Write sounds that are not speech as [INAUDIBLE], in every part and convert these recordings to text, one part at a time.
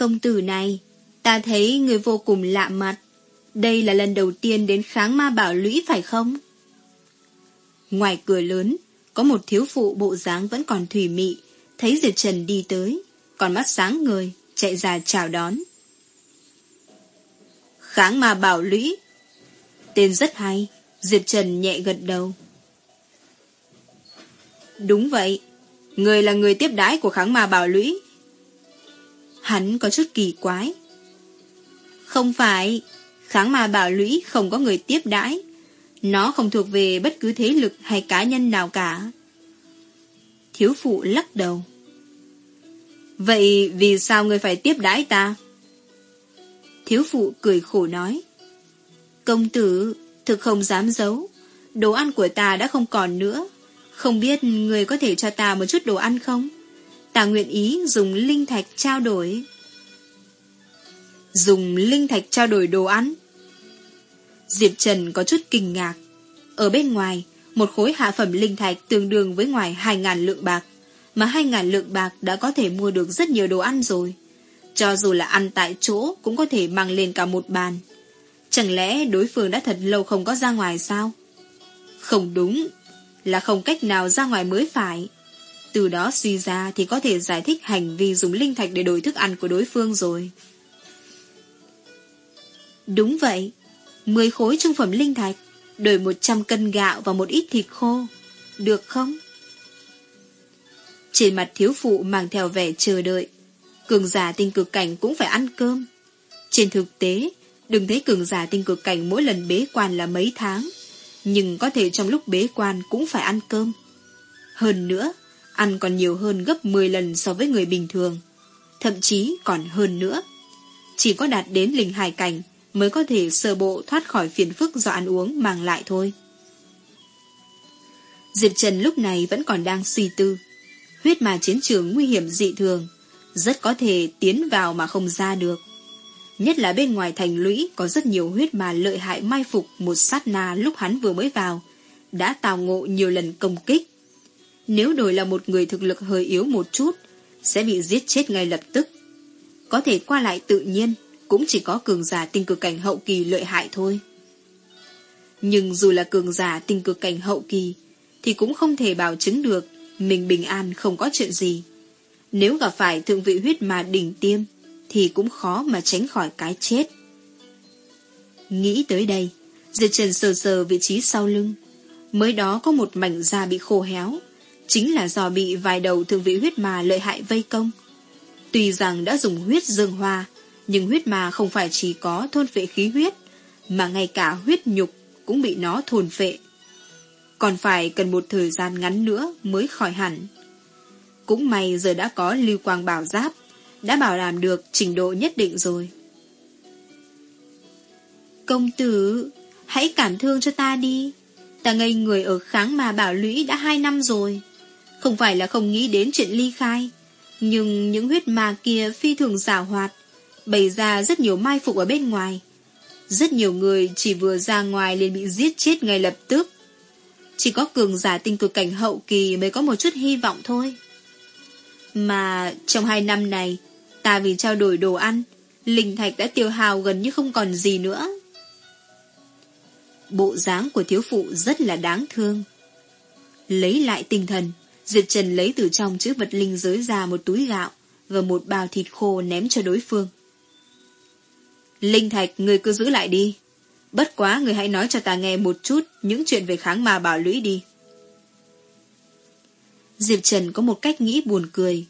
Công tử này, ta thấy người vô cùng lạ mặt. Đây là lần đầu tiên đến kháng ma bảo lũy phải không? Ngoài cửa lớn, có một thiếu phụ bộ dáng vẫn còn thủy mị, thấy Diệp Trần đi tới, còn mắt sáng người, chạy ra chào đón. Kháng ma bảo lũy. Tên rất hay, Diệp Trần nhẹ gật đầu. Đúng vậy, người là người tiếp đái của kháng ma bảo lũy. Hắn có chút kỳ quái. Không phải, kháng ma bảo lũy không có người tiếp đãi. Nó không thuộc về bất cứ thế lực hay cá nhân nào cả. Thiếu phụ lắc đầu. Vậy vì sao người phải tiếp đãi ta? Thiếu phụ cười khổ nói. Công tử, thực không dám giấu. Đồ ăn của ta đã không còn nữa. Không biết người có thể cho ta một chút đồ ăn không? Ta nguyện ý dùng linh thạch trao đổi. Dùng linh thạch trao đổi đồ ăn? Diệp Trần có chút kinh ngạc. Ở bên ngoài, một khối hạ phẩm linh thạch tương đương với ngoài 2.000 lượng bạc, mà 2.000 lượng bạc đã có thể mua được rất nhiều đồ ăn rồi. Cho dù là ăn tại chỗ cũng có thể mang lên cả một bàn. Chẳng lẽ đối phương đã thật lâu không có ra ngoài sao? Không đúng, là không cách nào ra ngoài mới phải. Từ đó suy ra thì có thể giải thích hành vi dùng linh thạch để đổi thức ăn của đối phương rồi. Đúng vậy, 10 khối trung phẩm linh thạch, đổi 100 cân gạo và một ít thịt khô. Được không? Trên mặt thiếu phụ mang theo vẻ chờ đợi. Cường giả tinh cực cảnh cũng phải ăn cơm. Trên thực tế, đừng thấy cường giả tinh cực cảnh mỗi lần bế quan là mấy tháng. Nhưng có thể trong lúc bế quan cũng phải ăn cơm. Hơn nữa, ăn còn nhiều hơn gấp 10 lần so với người bình thường. Thậm chí còn hơn nữa. Chỉ có đạt đến linh hài cảnh mới có thể sơ bộ thoát khỏi phiền phức do ăn uống mang lại thôi. Diệp Trần lúc này vẫn còn đang suy tư. Huyết mà chiến trường nguy hiểm dị thường, rất có thể tiến vào mà không ra được. Nhất là bên ngoài thành lũy có rất nhiều huyết mà lợi hại mai phục một sát na lúc hắn vừa mới vào, đã tào ngộ nhiều lần công kích. Nếu đổi là một người thực lực hơi yếu một chút, sẽ bị giết chết ngay lập tức. Có thể qua lại tự nhiên, cũng chỉ có cường giả tinh cực cảnh hậu kỳ lợi hại thôi. Nhưng dù là cường giả tinh cực cảnh hậu kỳ, thì cũng không thể bảo chứng được mình bình an không có chuyện gì. Nếu gặp phải thượng vị huyết mà đỉnh tiêm, thì cũng khó mà tránh khỏi cái chết. Nghĩ tới đây, Diệp Trần sờ sờ vị trí sau lưng. Mới đó có một mảnh da bị khô héo, chính là do bị vài đầu thượng vị huyết mà lợi hại vây công. Tuy rằng đã dùng huyết dương hoa, nhưng huyết mà không phải chỉ có thôn phệ khí huyết, mà ngay cả huyết nhục cũng bị nó thôn phệ. Còn phải cần một thời gian ngắn nữa mới khỏi hẳn. Cũng may giờ đã có lưu quang bảo giáp, đã bảo đảm được trình độ nhất định rồi. Công tử, hãy cảm thương cho ta đi. Ta ngây người ở kháng mà bảo lũy đã hai năm rồi. Không phải là không nghĩ đến chuyện ly khai, nhưng những huyết ma kia phi thường giả hoạt, bày ra rất nhiều mai phục ở bên ngoài. Rất nhiều người chỉ vừa ra ngoài liền bị giết chết ngay lập tức. Chỉ có cường giả tinh cực cảnh hậu kỳ mới có một chút hy vọng thôi. Mà trong hai năm này, ta vì trao đổi đồ ăn, linh thạch đã tiêu hào gần như không còn gì nữa. Bộ dáng của thiếu phụ rất là đáng thương. Lấy lại tinh thần, Diệp Trần lấy từ trong chữ vật linh giới ra một túi gạo và một bao thịt khô ném cho đối phương. Linh thạch, người cứ giữ lại đi. Bất quá người hãy nói cho ta nghe một chút những chuyện về kháng ma bảo lũy đi. Diệp Trần có một cách nghĩ buồn cười.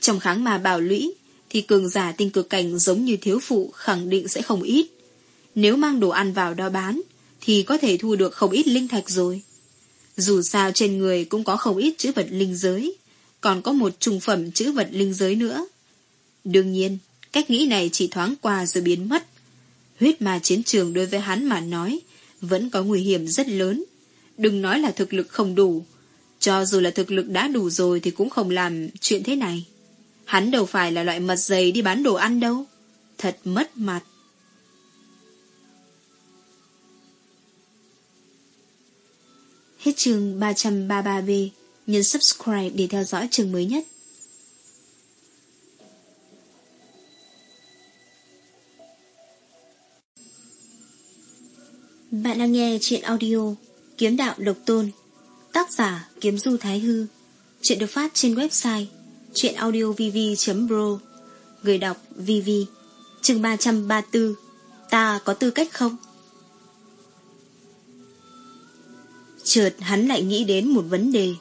Trong kháng ma bảo lũy thì cường giả tinh cực cảnh giống như thiếu phụ khẳng định sẽ không ít. Nếu mang đồ ăn vào đó bán thì có thể thu được không ít linh thạch rồi. Dù sao trên người cũng có không ít chữ vật linh giới, còn có một trùng phẩm chữ vật linh giới nữa. Đương nhiên, cách nghĩ này chỉ thoáng qua rồi biến mất. Huyết ma chiến trường đối với hắn mà nói vẫn có nguy hiểm rất lớn. Đừng nói là thực lực không đủ. Cho dù là thực lực đã đủ rồi thì cũng không làm chuyện thế này. Hắn đâu phải là loại mật dày đi bán đồ ăn đâu. Thật mất mặt. Hết chương 333B nhấn subscribe để theo dõi chương mới nhất. Bạn đang nghe chuyện audio Kiếm đạo độc tôn, Tác giả Kiếm Du Thái Hư Chuyện được phát trên website chuyenaudiovv.pro Người đọc VV Chương 334 Ta có tư cách không? Chợt hắn lại nghĩ đến một vấn đề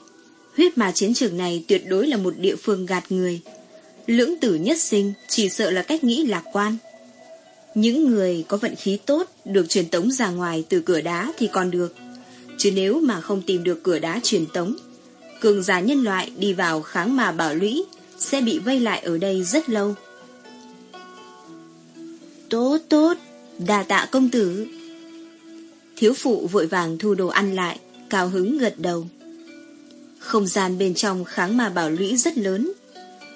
Huyết mà chiến trường này tuyệt đối là một địa phương gạt người Lưỡng tử nhất sinh Chỉ sợ là cách nghĩ lạc quan những người có vận khí tốt được truyền tống ra ngoài từ cửa đá thì còn được. Chứ nếu mà không tìm được cửa đá truyền tống, cường giả nhân loại đi vào kháng mà bảo lũy sẽ bị vây lại ở đây rất lâu. Tốt tốt, đà tạ công tử. Thiếu phụ vội vàng thu đồ ăn lại, cao hứng gật đầu. Không gian bên trong kháng mà bảo lũy rất lớn.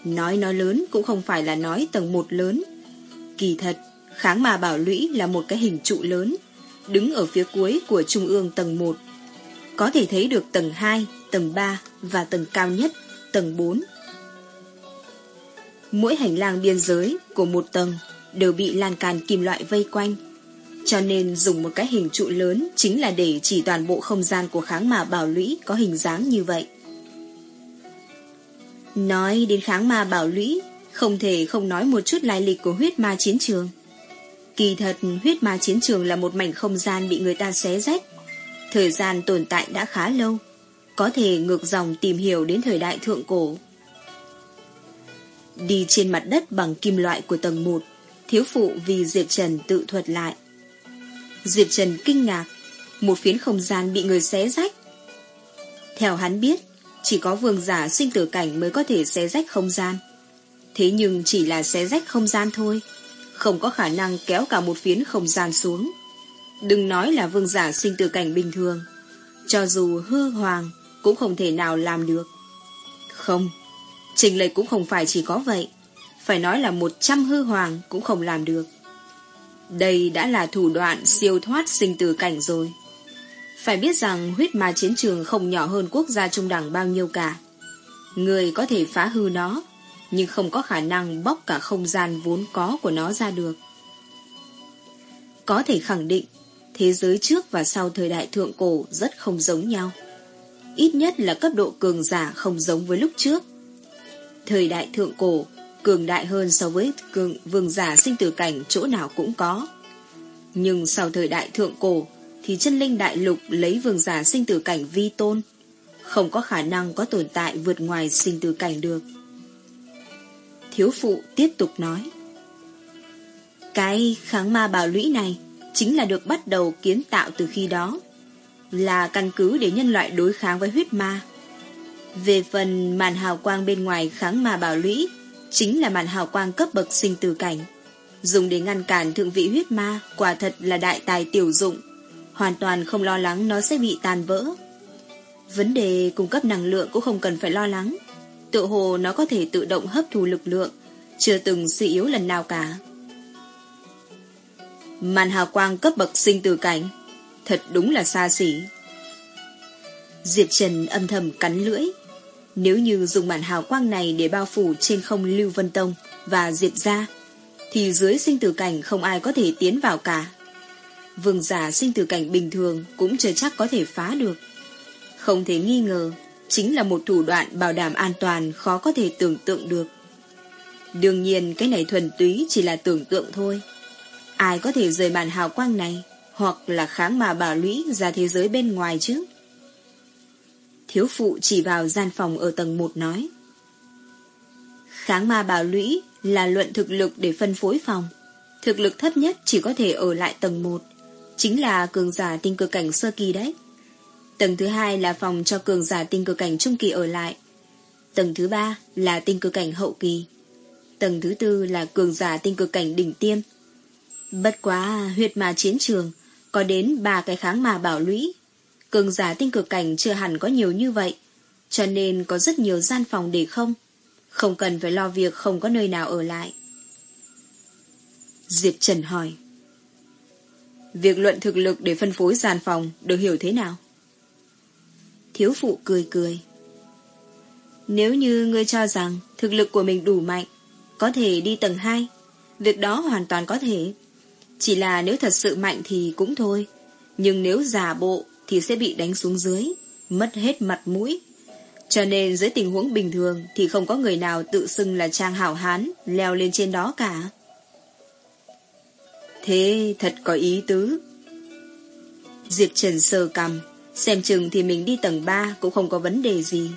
Nói nói lớn cũng không phải là nói tầng một lớn. Kỳ thật, Kháng mà bảo lũy là một cái hình trụ lớn, đứng ở phía cuối của trung ương tầng 1. Có thể thấy được tầng 2, tầng 3 và tầng cao nhất, tầng 4. Mỗi hành lang biên giới của một tầng đều bị lan can kim loại vây quanh. Cho nên dùng một cái hình trụ lớn chính là để chỉ toàn bộ không gian của kháng ma bảo lũy có hình dáng như vậy. Nói đến kháng ma bảo lũy, không thể không nói một chút lai lịch của huyết ma chiến trường. Kỳ thật, huyết ma chiến trường là một mảnh không gian bị người ta xé rách. Thời gian tồn tại đã khá lâu, có thể ngược dòng tìm hiểu đến thời đại thượng cổ. Đi trên mặt đất bằng kim loại của tầng 1, thiếu phụ vì Diệp Trần tự thuật lại. Diệp Trần kinh ngạc, một phiến không gian bị người xé rách. Theo hắn biết, chỉ có vương giả sinh tử cảnh mới có thể xé rách không gian. Thế nhưng chỉ là xé rách không gian thôi không có khả năng kéo cả một phiến không gian xuống. Đừng nói là vương giả sinh tử cảnh bình thường, cho dù hư hoàng cũng không thể nào làm được. Không, trình lệch cũng không phải chỉ có vậy, phải nói là một trăm hư hoàng cũng không làm được. Đây đã là thủ đoạn siêu thoát sinh tử cảnh rồi. Phải biết rằng huyết ma chiến trường không nhỏ hơn quốc gia trung đẳng bao nhiêu cả. Người có thể phá hư nó, nhưng không có khả năng bóc cả không gian vốn có của nó ra được. Có thể khẳng định, thế giới trước và sau thời đại thượng cổ rất không giống nhau. Ít nhất là cấp độ cường giả không giống với lúc trước. Thời đại thượng cổ, cường đại hơn so với cường vương giả sinh tử cảnh chỗ nào cũng có. Nhưng sau thời đại thượng cổ, thì chân linh đại lục lấy vương giả sinh tử cảnh vi tôn, không có khả năng có tồn tại vượt ngoài sinh tử cảnh được. Thiếu phụ tiếp tục nói. Cái kháng ma bảo lũy này chính là được bắt đầu kiến tạo từ khi đó. Là căn cứ để nhân loại đối kháng với huyết ma. Về phần màn hào quang bên ngoài kháng ma bảo lũy chính là màn hào quang cấp bậc sinh tử cảnh. Dùng để ngăn cản thượng vị huyết ma quả thật là đại tài tiểu dụng. Hoàn toàn không lo lắng nó sẽ bị tàn vỡ. Vấn đề cung cấp năng lượng cũng không cần phải lo lắng tự hồ nó có thể tự động hấp thu lực lượng, chưa từng suy yếu lần nào cả. Màn hào quang cấp bậc sinh tử cảnh, thật đúng là xa xỉ. Diệp Trần âm thầm cắn lưỡi. Nếu như dùng màn hào quang này để bao phủ trên không Lưu Vân Tông và Diệp ra, thì dưới sinh tử cảnh không ai có thể tiến vào cả. Vương giả sinh tử cảnh bình thường cũng chưa chắc có thể phá được. Không thể nghi ngờ, chính là một thủ đoạn bảo đảm an toàn khó có thể tưởng tượng được. Đương nhiên cái này thuần túy chỉ là tưởng tượng thôi. Ai có thể rời màn hào quang này hoặc là kháng mà bảo lũy ra thế giới bên ngoài chứ? Thiếu phụ chỉ vào gian phòng ở tầng 1 nói. Kháng ma bảo lũy là luận thực lực để phân phối phòng. Thực lực thấp nhất chỉ có thể ở lại tầng 1, chính là cường giả tinh cơ cảnh sơ kỳ đấy. Tầng thứ hai là phòng cho cường giả tinh cơ cảnh trung kỳ ở lại. Tầng thứ ba là tinh cơ cảnh hậu kỳ. Tầng thứ tư là cường giả tinh cơ cảnh đỉnh tiêm. Bất quá huyệt mà chiến trường có đến ba cái kháng mà bảo lũy. Cường giả tinh cực cảnh chưa hẳn có nhiều như vậy, cho nên có rất nhiều gian phòng để không. Không cần phải lo việc không có nơi nào ở lại. Diệp Trần hỏi. Việc luận thực lực để phân phối gian phòng được hiểu thế nào? Thiếu phụ cười cười. Nếu như ngươi cho rằng thực lực của mình đủ mạnh, có thể đi tầng 2, việc đó hoàn toàn có thể. Chỉ là nếu thật sự mạnh thì cũng thôi. Nhưng nếu giả bộ thì sẽ bị đánh xuống dưới, mất hết mặt mũi. Cho nên dưới tình huống bình thường thì không có người nào tự xưng là trang hảo hán leo lên trên đó cả. Thế thật có ý tứ. Diệp Trần sờ cầm, xem chừng thì mình đi tầng 3 cũng không có vấn đề gì.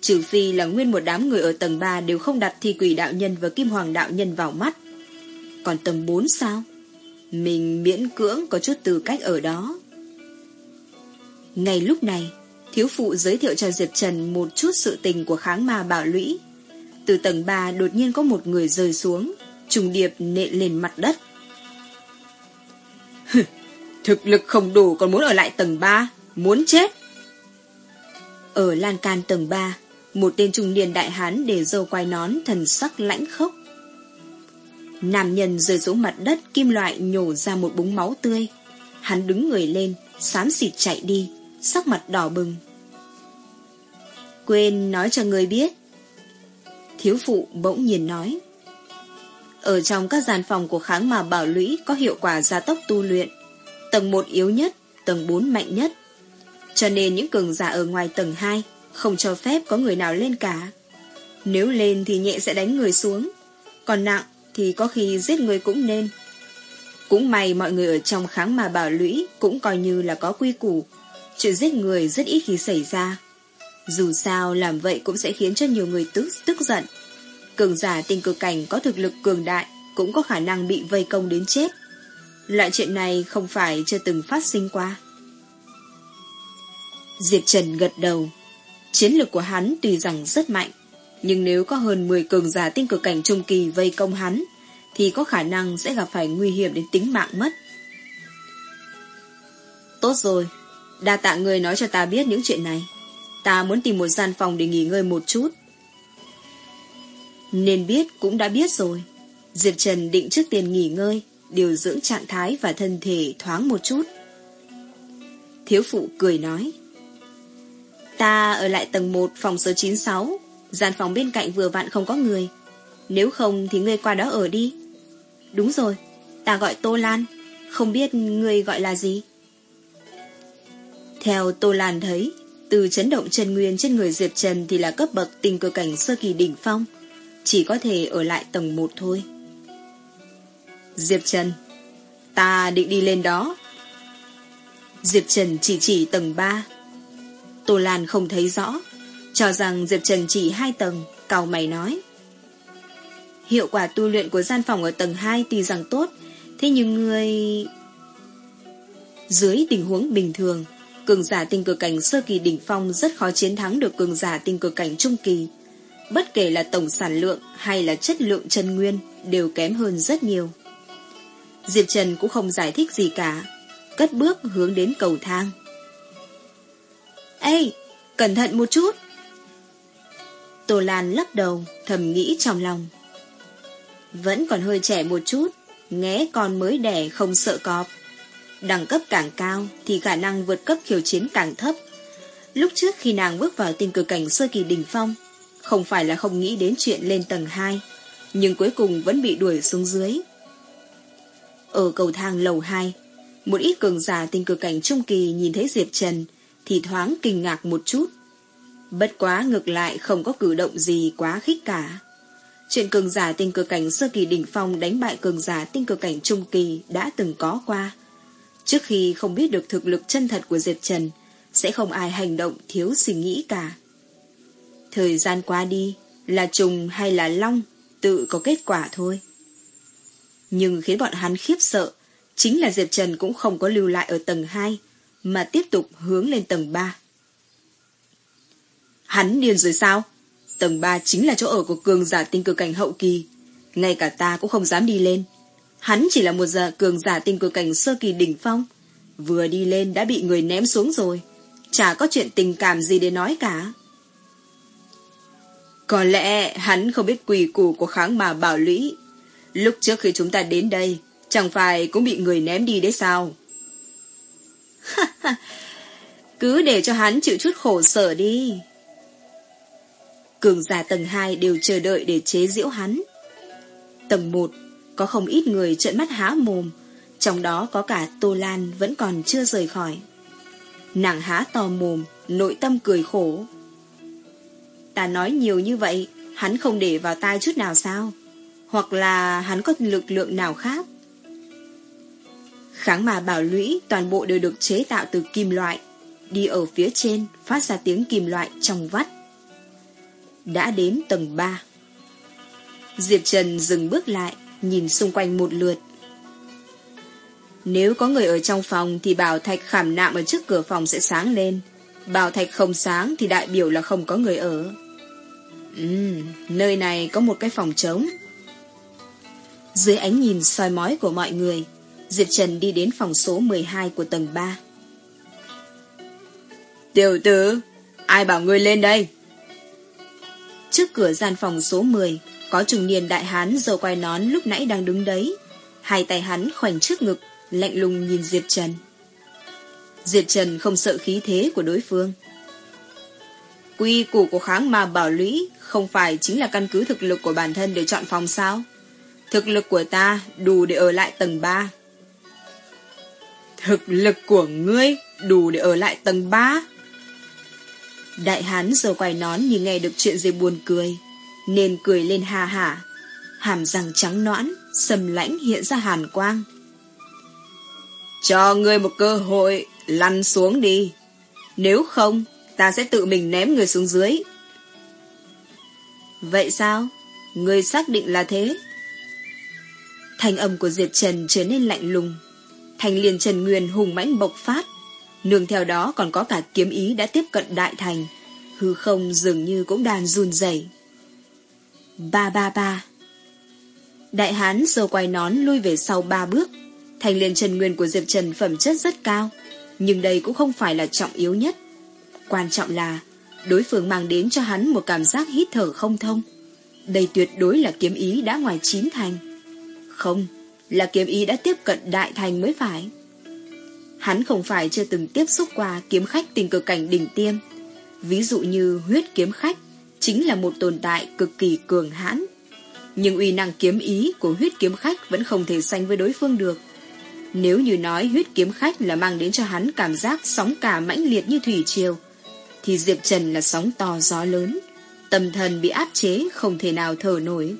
Trừ phi là nguyên một đám người ở tầng 3 đều không đặt thi quỷ đạo nhân và kim hoàng đạo nhân vào mắt. Còn tầng 4 sao? Mình miễn cưỡng có chút tư cách ở đó. Ngay lúc này, thiếu phụ giới thiệu cho Diệp Trần một chút sự tình của kháng ma bảo lũy. Từ tầng 3 đột nhiên có một người rơi xuống, trùng điệp nện lên mặt đất. Thực lực không đủ còn muốn ở lại tầng 3, muốn chết. Ở lan can tầng 3, một tên trung niên đại hán để dâu quai nón thần sắc lãnh khốc. Nam nhân rơi xuống mặt đất kim loại nhổ ra một búng máu tươi. Hắn đứng người lên, xám xịt chạy đi, sắc mặt đỏ bừng. Quên nói cho người biết. Thiếu phụ bỗng nhiên nói. Ở trong các gian phòng của kháng mà bảo lũy có hiệu quả gia tốc tu luyện. Tầng 1 yếu nhất, tầng 4 mạnh nhất. Cho nên những cường giả ở ngoài tầng 2 không cho phép có người nào lên cả. Nếu lên thì nhẹ sẽ đánh người xuống, còn nặng thì có khi giết người cũng nên. Cũng may mọi người ở trong kháng mà bảo lũy cũng coi như là có quy củ. Chuyện giết người rất ít khi xảy ra. Dù sao làm vậy cũng sẽ khiến cho nhiều người tức, tức giận. Cường giả tinh cực cảnh có thực lực cường đại cũng có khả năng bị vây công đến chết. Loại chuyện này không phải chưa từng phát sinh qua. Diệp Trần gật đầu. Chiến lược của hắn tuy rằng rất mạnh, nhưng nếu có hơn 10 cường giả tinh cực cảnh trung kỳ vây công hắn, thì có khả năng sẽ gặp phải nguy hiểm đến tính mạng mất. Tốt rồi, đa tạ người nói cho ta biết những chuyện này. Ta muốn tìm một gian phòng để nghỉ ngơi một chút. Nên biết cũng đã biết rồi. Diệp Trần định trước tiền nghỉ ngơi, điều dưỡng trạng thái và thân thể thoáng một chút. Thiếu phụ cười nói. Ta ở lại tầng 1 phòng số 96, gian phòng bên cạnh vừa vặn không có người. Nếu không thì ngươi qua đó ở đi. Đúng rồi, ta gọi Tô Lan, không biết ngươi gọi là gì. Theo Tô Lan thấy, từ chấn động chân nguyên trên người Diệp Trần thì là cấp bậc tình cơ cảnh sơ kỳ đỉnh phong, chỉ có thể ở lại tầng 1 thôi. Diệp Trần, ta định đi lên đó. Diệp Trần chỉ chỉ tầng 3. Tô Lan không thấy rõ, cho rằng Diệp Trần chỉ hai tầng, cầu mày nói. Hiệu quả tu luyện của gian phòng ở tầng 2 tuy rằng tốt, thế nhưng người... Dưới tình huống bình thường, cường giả tinh cực cảnh sơ kỳ đỉnh phong rất khó chiến thắng được cường giả tinh cực cảnh trung kỳ. Bất kể là tổng sản lượng hay là chất lượng chân nguyên đều kém hơn rất nhiều. Diệp Trần cũng không giải thích gì cả, cất bước hướng đến cầu thang. Ê, cẩn thận một chút. Tô Lan lắc đầu, thầm nghĩ trong lòng. Vẫn còn hơi trẻ một chút, nghé con mới đẻ không sợ cọp. Đẳng cấp càng cao thì khả năng vượt cấp khiêu chiến càng thấp. Lúc trước khi nàng bước vào tinh cực cảnh sơ kỳ đỉnh phong, không phải là không nghĩ đến chuyện lên tầng 2, nhưng cuối cùng vẫn bị đuổi xuống dưới. Ở cầu thang lầu 2, một ít cường giả tinh cực cảnh trung kỳ nhìn thấy Diệp Trần thì thoáng kinh ngạc một chút. Bất quá ngược lại không có cử động gì quá khích cả. Chuyện cường giả tinh cực cảnh sơ kỳ đỉnh phong đánh bại cường giả tinh cực cảnh trung kỳ đã từng có qua. Trước khi không biết được thực lực chân thật của Diệp Trần, sẽ không ai hành động thiếu suy nghĩ cả. Thời gian qua đi, là trùng hay là long, tự có kết quả thôi. Nhưng khiến bọn hắn khiếp sợ, chính là Diệp Trần cũng không có lưu lại ở tầng 2, mà tiếp tục hướng lên tầng 3. Hắn điên rồi sao? Tầng 3 chính là chỗ ở của cường giả tinh cực cảnh hậu kỳ. Ngay cả ta cũng không dám đi lên. Hắn chỉ là một giờ cường giả tinh cực cảnh sơ kỳ đỉnh phong. Vừa đi lên đã bị người ném xuống rồi. Chả có chuyện tình cảm gì để nói cả. Có lẽ hắn không biết quỳ củ của kháng mà bảo lũy. Lúc trước khi chúng ta đến đây, chẳng phải cũng bị người ném đi đấy sao? [LAUGHS] Cứ để cho hắn chịu chút khổ sở đi. Cường giả tầng 2 đều chờ đợi để chế giễu hắn. Tầng 1 có không ít người trợn mắt há mồm, Trong đó có cả Tô Lan vẫn còn chưa rời khỏi. Nàng há to mồm, nội tâm cười khổ. Ta nói nhiều như vậy, hắn không để vào tai chút nào sao? Hoặc là hắn có lực lượng nào khác? Kháng mà bảo lũy toàn bộ đều được chế tạo từ kim loại, đi ở phía trên phát ra tiếng kim loại trong vắt. Đã đến tầng 3. Diệp Trần dừng bước lại, nhìn xung quanh một lượt. Nếu có người ở trong phòng thì bảo thạch khảm nạm ở trước cửa phòng sẽ sáng lên. Bảo thạch không sáng thì đại biểu là không có người ở. Ừm, nơi này có một cái phòng trống. Dưới ánh nhìn soi mói của mọi người, Diệp Trần đi đến phòng số 12 của tầng 3. Tiểu tử, ai bảo ngươi lên đây? Trước cửa gian phòng số 10, có trùng niên đại hán dầu quai nón lúc nãy đang đứng đấy. Hai tay hắn khoảnh trước ngực, lạnh lùng nhìn Diệp Trần. Diệp Trần không sợ khí thế của đối phương. Quy củ của kháng mà bảo lũy không phải chính là căn cứ thực lực của bản thân để chọn phòng sao? Thực lực của ta đủ để ở lại tầng 3. Thực lực của ngươi đủ để ở lại tầng 3? Đại hán giờ quay nón như nghe được chuyện gì buồn cười, nên cười lên hà hả. Hàm răng trắng nõn, sầm lãnh hiện ra hàn quang. Cho ngươi một cơ hội, lăn xuống đi. Nếu không, ta sẽ tự mình ném người xuống dưới. Vậy sao? Ngươi xác định là thế? Thanh âm của Diệp Trần trở nên lạnh lùng. Thành liền Trần Nguyên hùng mãnh bộc phát. Nương theo đó còn có cả kiếm ý đã tiếp cận đại thành. Hư không dường như cũng đàn run rẩy. Ba ba ba. Đại hán sâu quay nón lui về sau ba bước. Thành liền Trần Nguyên của Diệp Trần phẩm chất rất cao. Nhưng đây cũng không phải là trọng yếu nhất. Quan trọng là đối phương mang đến cho hắn một cảm giác hít thở không thông. Đây tuyệt đối là kiếm ý đã ngoài chín thành. Không, là kiếm ý đã tiếp cận đại thành mới phải. Hắn không phải chưa từng tiếp xúc qua kiếm khách tình cực cảnh đỉnh tiêm. Ví dụ như huyết kiếm khách chính là một tồn tại cực kỳ cường hãn. Nhưng uy năng kiếm ý của huyết kiếm khách vẫn không thể sánh với đối phương được. Nếu như nói huyết kiếm khách là mang đến cho hắn cảm giác sóng cả mãnh liệt như thủy triều, thì Diệp Trần là sóng to gió lớn, tâm thần bị áp chế không thể nào thở nổi.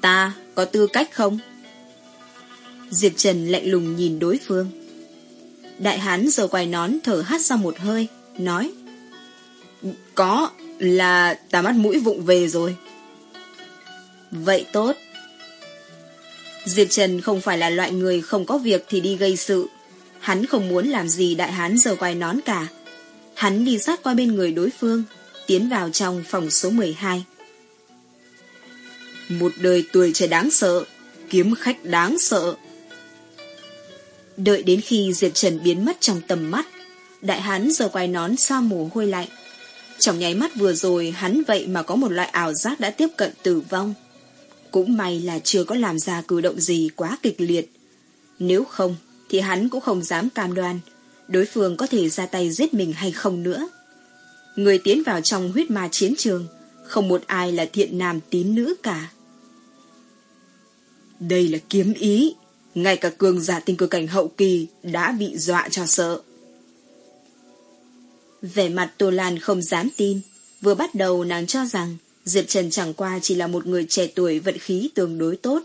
Ta có tư cách không? Diệp Trần lạnh lùng nhìn đối phương. Đại hán giờ quay nón thở hắt ra một hơi, nói có, là tà mắt mũi vụng về rồi. Vậy tốt. Diệp Trần không phải là loại người không có việc thì đi gây sự. Hắn không muốn làm gì đại hán giờ quay nón cả. Hắn đi sát qua bên người đối phương, tiến vào trong phòng số 12. Một đời tuổi trẻ đáng sợ, kiếm khách đáng sợ. Đợi đến khi Diệp Trần biến mất trong tầm mắt, đại hán giờ quay nón xoa mồ hôi lạnh. Trong nháy mắt vừa rồi hắn vậy mà có một loại ảo giác đã tiếp cận tử vong. Cũng may là chưa có làm ra cử động gì quá kịch liệt. Nếu không, thì hắn cũng không dám cam đoan đối phương có thể ra tay giết mình hay không nữa. Người tiến vào trong huyết ma chiến trường, không một ai là thiện nam tín nữ cả. Đây là kiếm ý, ngay cả cường giả tinh cơ cảnh hậu kỳ đã bị dọa cho sợ. Vẻ mặt Tô Lan không dám tin, vừa bắt đầu nàng cho rằng Diệp Trần chẳng qua chỉ là một người trẻ tuổi vận khí tương đối tốt.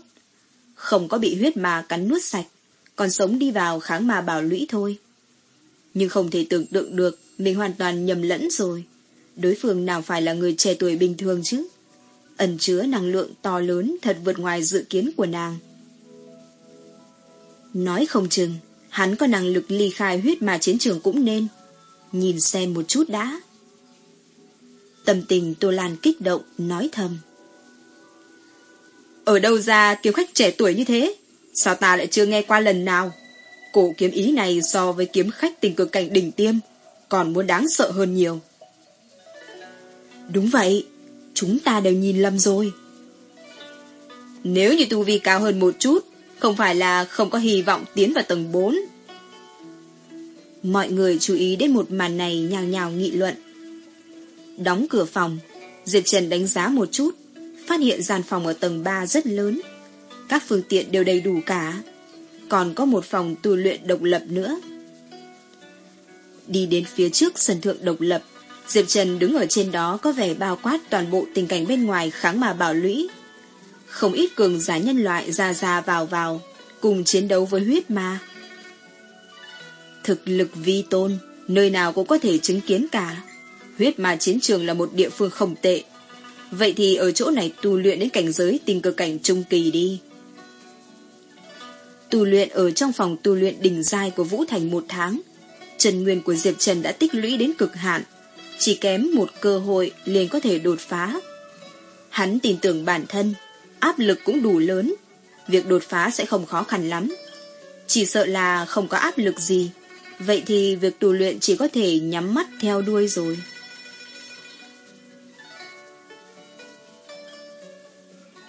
Không có bị huyết ma cắn nuốt sạch, còn sống đi vào kháng ma bảo lũy thôi. Nhưng không thể tưởng tượng được mình hoàn toàn nhầm lẫn rồi. Đối phương nào phải là người trẻ tuổi bình thường chứ? Ẩn chứa năng lượng to lớn thật vượt ngoài dự kiến của nàng. Nói không chừng, hắn có năng lực ly khai huyết mà chiến trường cũng nên. Nhìn xem một chút đã. Tâm tình Tô Lan kích động, nói thầm. Ở đâu ra kiếm khách trẻ tuổi như thế? Sao ta lại chưa nghe qua lần nào? Cổ kiếm ý này so với kiếm khách tình cực cảnh đỉnh tiêm còn muốn đáng sợ hơn nhiều. Đúng vậy, chúng ta đều nhìn lầm rồi. Nếu như tu vi cao hơn một chút, không phải là không có hy vọng tiến vào tầng 4. Mọi người chú ý đến một màn này nhào nhào nghị luận. Đóng cửa phòng, Diệp Trần đánh giá một chút, phát hiện gian phòng ở tầng 3 rất lớn. Các phương tiện đều đầy đủ cả. Còn có một phòng tu luyện độc lập nữa. Đi đến phía trước sân thượng độc lập, Diệp Trần đứng ở trên đó có vẻ bao quát toàn bộ tình cảnh bên ngoài kháng mà bảo lũy. Không ít cường giả nhân loại ra ra vào vào, cùng chiến đấu với huyết ma. Thực lực vi tôn, nơi nào cũng có thể chứng kiến cả. Huyết ma chiến trường là một địa phương không tệ. Vậy thì ở chỗ này tu luyện đến cảnh giới tình cơ cảnh trung kỳ đi. Tu luyện ở trong phòng tu luyện đỉnh giai của Vũ Thành một tháng. Trần Nguyên của Diệp Trần đã tích lũy đến cực hạn. Chỉ kém một cơ hội liền có thể đột phá. Hắn tin tưởng bản thân, áp lực cũng đủ lớn. Việc đột phá sẽ không khó khăn lắm. Chỉ sợ là không có áp lực gì. Vậy thì việc tu luyện chỉ có thể nhắm mắt theo đuôi rồi.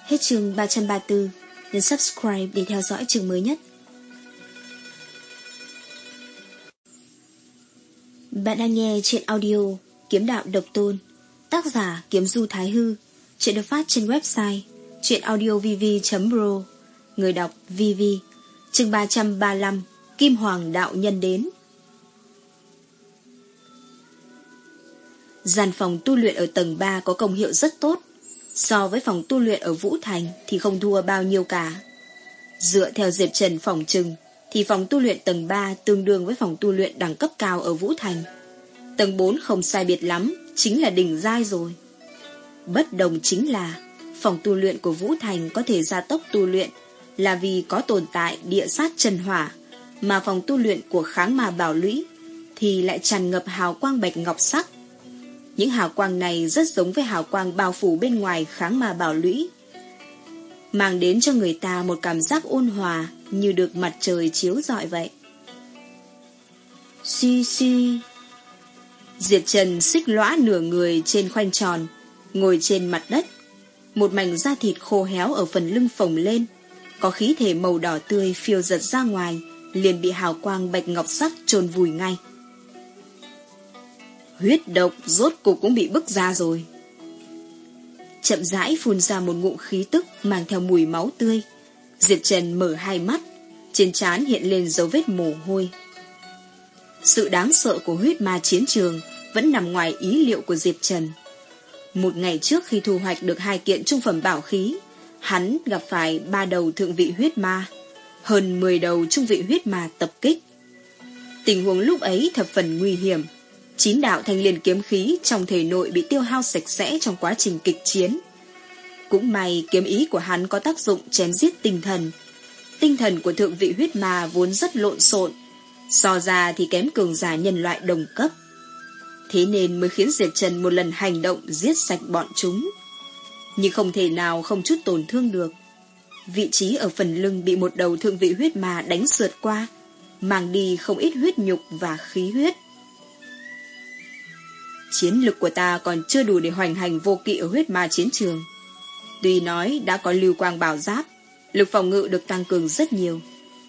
Hết chương 334, nhấn subscribe để theo dõi chương mới nhất. Bạn đang nghe trên audio Kiếm Đạo Độc Tôn, tác giả Kiếm Du Thái Hư, chuyện được phát trên website chuyenaudiovv.pro, người đọc VV, chương 335, Kim Hoàng Đạo Nhân đến. Gian phòng tu luyện ở tầng 3 có công hiệu rất tốt, So với phòng tu luyện ở Vũ Thành thì không thua bao nhiêu cả. Dựa theo Diệp Trần phòng trừng thì phòng tu luyện tầng 3 tương đương với phòng tu luyện đẳng cấp cao ở Vũ Thành. Tầng 4 không sai biệt lắm, chính là đỉnh giai rồi. Bất đồng chính là phòng tu luyện của Vũ Thành có thể gia tốc tu luyện là vì có tồn tại địa sát trần hỏa, mà phòng tu luyện của kháng mà bảo lũy thì lại tràn ngập hào quang bạch ngọc sắc, những hào quang này rất giống với hào quang bao phủ bên ngoài kháng mà bảo lũy. Mang đến cho người ta một cảm giác ôn hòa như được mặt trời chiếu rọi vậy. Suy suy. diệt Trần xích lõa nửa người trên khoanh tròn, ngồi trên mặt đất. Một mảnh da thịt khô héo ở phần lưng phồng lên, có khí thể màu đỏ tươi phiêu giật ra ngoài, liền bị hào quang bạch ngọc sắc trồn vùi ngay. Huyết độc rốt cục cũng bị bức ra rồi. Chậm rãi phun ra một ngụm khí tức mang theo mùi máu tươi. Diệp Trần mở hai mắt, trên trán hiện lên dấu vết mồ hôi. Sự đáng sợ của huyết ma chiến trường vẫn nằm ngoài ý liệu của Diệp Trần. Một ngày trước khi thu hoạch được hai kiện trung phẩm bảo khí, hắn gặp phải ba đầu thượng vị huyết ma, hơn 10 đầu trung vị huyết ma tập kích. Tình huống lúc ấy thập phần nguy hiểm, Chín đạo thanh liền kiếm khí trong thể nội bị tiêu hao sạch sẽ trong quá trình kịch chiến. Cũng may kiếm ý của hắn có tác dụng chém giết tinh thần. Tinh thần của thượng vị huyết ma vốn rất lộn xộn, so ra thì kém cường giả nhân loại đồng cấp. Thế nên mới khiến Diệp Trần một lần hành động giết sạch bọn chúng. Nhưng không thể nào không chút tổn thương được. Vị trí ở phần lưng bị một đầu thượng vị huyết ma đánh sượt qua, mang đi không ít huyết nhục và khí huyết. Chiến lực của ta còn chưa đủ để hoành hành vô kỵ ở huyết ma chiến trường. Tuy nói đã có lưu quang bảo giáp, lực phòng ngự được tăng cường rất nhiều,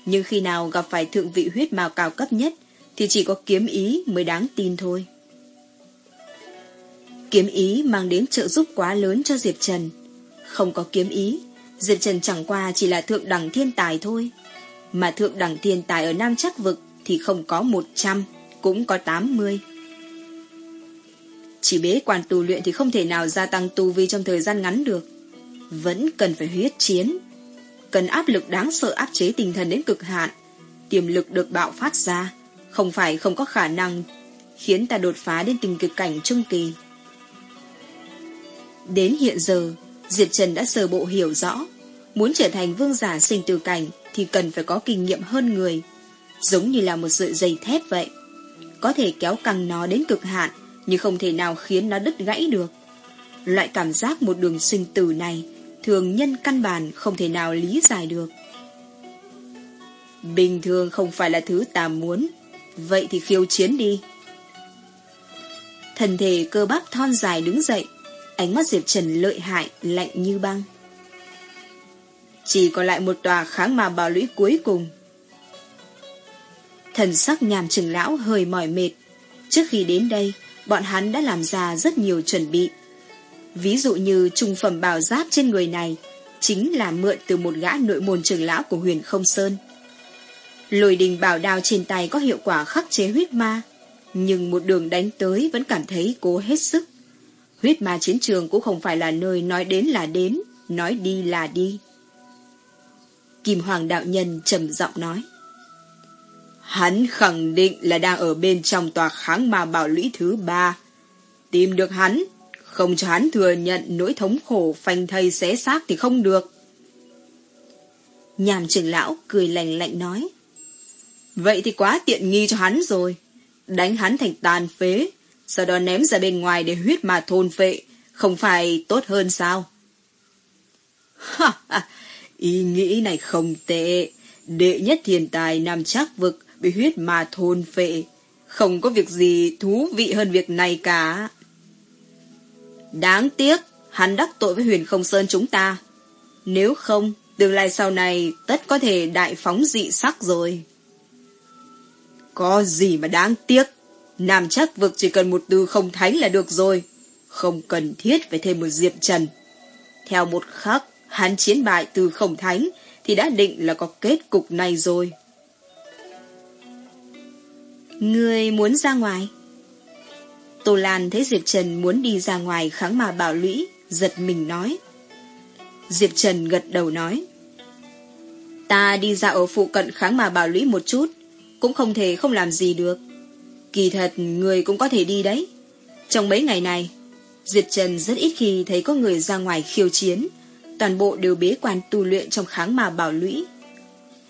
nhưng khi nào gặp phải thượng vị huyết ma cao cấp nhất thì chỉ có kiếm ý mới đáng tin thôi. Kiếm ý mang đến trợ giúp quá lớn cho Diệp Trần. Không có kiếm ý, Diệp Trần chẳng qua chỉ là thượng đẳng thiên tài thôi. Mà thượng đẳng thiên tài ở Nam Chắc Vực thì không có 100, cũng có 80. Chỉ bế quan tu luyện thì không thể nào gia tăng tu vi trong thời gian ngắn được. Vẫn cần phải huyết chiến. Cần áp lực đáng sợ áp chế tinh thần đến cực hạn. Tiềm lực được bạo phát ra. Không phải không có khả năng khiến ta đột phá đến tình cực cảnh trung kỳ. Đến hiện giờ, Diệp Trần đã sơ bộ hiểu rõ. Muốn trở thành vương giả sinh từ cảnh thì cần phải có kinh nghiệm hơn người. Giống như là một sợi dây thép vậy. Có thể kéo căng nó đến cực hạn nhưng không thể nào khiến nó đứt gãy được. Loại cảm giác một đường sinh tử này, thường nhân căn bản không thể nào lý giải được. Bình thường không phải là thứ ta muốn, vậy thì khiêu chiến đi. Thần thể cơ bắp thon dài đứng dậy, ánh mắt Diệp Trần lợi hại, lạnh như băng. Chỉ còn lại một tòa kháng mà bảo lũy cuối cùng. Thần sắc nhàm trừng lão hơi mỏi mệt. Trước khi đến đây, bọn hắn đã làm ra rất nhiều chuẩn bị. Ví dụ như trung phẩm bào giáp trên người này, chính là mượn từ một gã nội môn trưởng lão của huyền không sơn. Lôi đình bảo đao trên tay có hiệu quả khắc chế huyết ma, nhưng một đường đánh tới vẫn cảm thấy cố hết sức. Huyết ma chiến trường cũng không phải là nơi nói đến là đến, nói đi là đi. Kim Hoàng đạo nhân trầm giọng nói. Hắn khẳng định là đang ở bên trong tòa kháng ma bảo lũy thứ ba. Tìm được hắn, không cho hắn thừa nhận nỗi thống khổ phanh thây xé xác thì không được. Nhàm trưởng lão cười lạnh lạnh nói. Vậy thì quá tiện nghi cho hắn rồi. Đánh hắn thành tàn phế, sau đó ném ra bên ngoài để huyết mà thôn phệ, không phải tốt hơn sao? Ha [LAUGHS] ha, ý nghĩ này không tệ. Đệ nhất thiên tài nam chắc vực bị huyết mà thôn phệ. Không có việc gì thú vị hơn việc này cả. Đáng tiếc, hắn đắc tội với huyền không sơn chúng ta. Nếu không, tương lai sau này tất có thể đại phóng dị sắc rồi. Có gì mà đáng tiếc. Nam chắc vực chỉ cần một từ không thánh là được rồi. Không cần thiết phải thêm một diệp trần. Theo một khắc, hắn chiến bại từ không thánh thì đã định là có kết cục này rồi. Người muốn ra ngoài? Tô Lan thấy Diệp Trần muốn đi ra ngoài kháng mà bảo lũy, giật mình nói. Diệp Trần gật đầu nói. Ta đi ra ở phụ cận kháng mà bảo lũy một chút, cũng không thể không làm gì được. Kỳ thật, người cũng có thể đi đấy. Trong mấy ngày này, Diệp Trần rất ít khi thấy có người ra ngoài khiêu chiến, toàn bộ đều bế quan tu luyện trong kháng mà bảo lũy.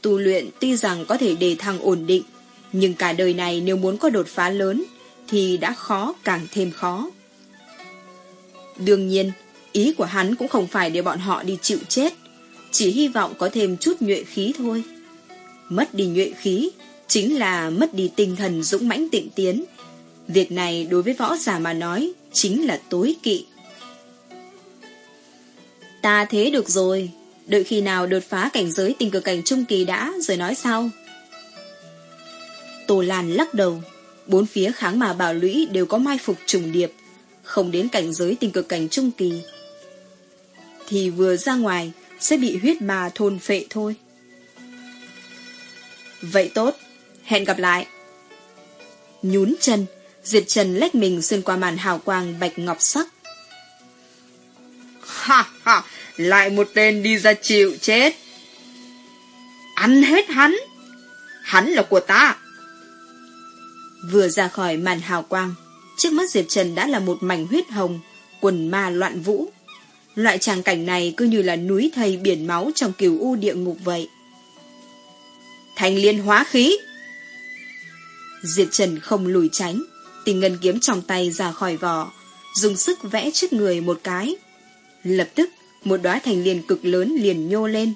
Tu luyện tuy rằng có thể đề thăng ổn định, nhưng cả đời này nếu muốn có đột phá lớn, thì đã khó càng thêm khó. Đương nhiên, ý của hắn cũng không phải để bọn họ đi chịu chết, chỉ hy vọng có thêm chút nhuệ khí thôi. Mất đi nhuệ khí, chính là mất đi tinh thần dũng mãnh tịnh tiến. Việc này đối với võ giả mà nói, chính là tối kỵ. Ta thế được rồi, đợi khi nào đột phá cảnh giới tình cực cảnh trung kỳ đã, rồi nói sau. Tô Lan lắc đầu, bốn phía kháng mà bảo lũy đều có mai phục trùng điệp, không đến cảnh giới tình cực cảnh trung kỳ. Thì vừa ra ngoài, sẽ bị huyết mà thôn phệ thôi. Vậy tốt, hẹn gặp lại. Nhún chân, Diệp Trần lách mình xuyên qua màn hào quang bạch ngọc sắc. Ha ha, lại một tên đi ra chịu chết. Ăn hết hắn. Hắn là của ta. Vừa ra khỏi màn hào quang, trước mắt Diệp Trần đã là một mảnh huyết hồng, quần ma loạn vũ. Loại tràng cảnh này cứ như là núi thầy biển máu trong kiều u địa ngục vậy. Thành liên hóa khí! Diệp Trần không lùi tránh, tình ngân kiếm trong tay ra khỏi vỏ, dùng sức vẽ trước người một cái. Lập tức, một đóa thành liên cực lớn liền nhô lên,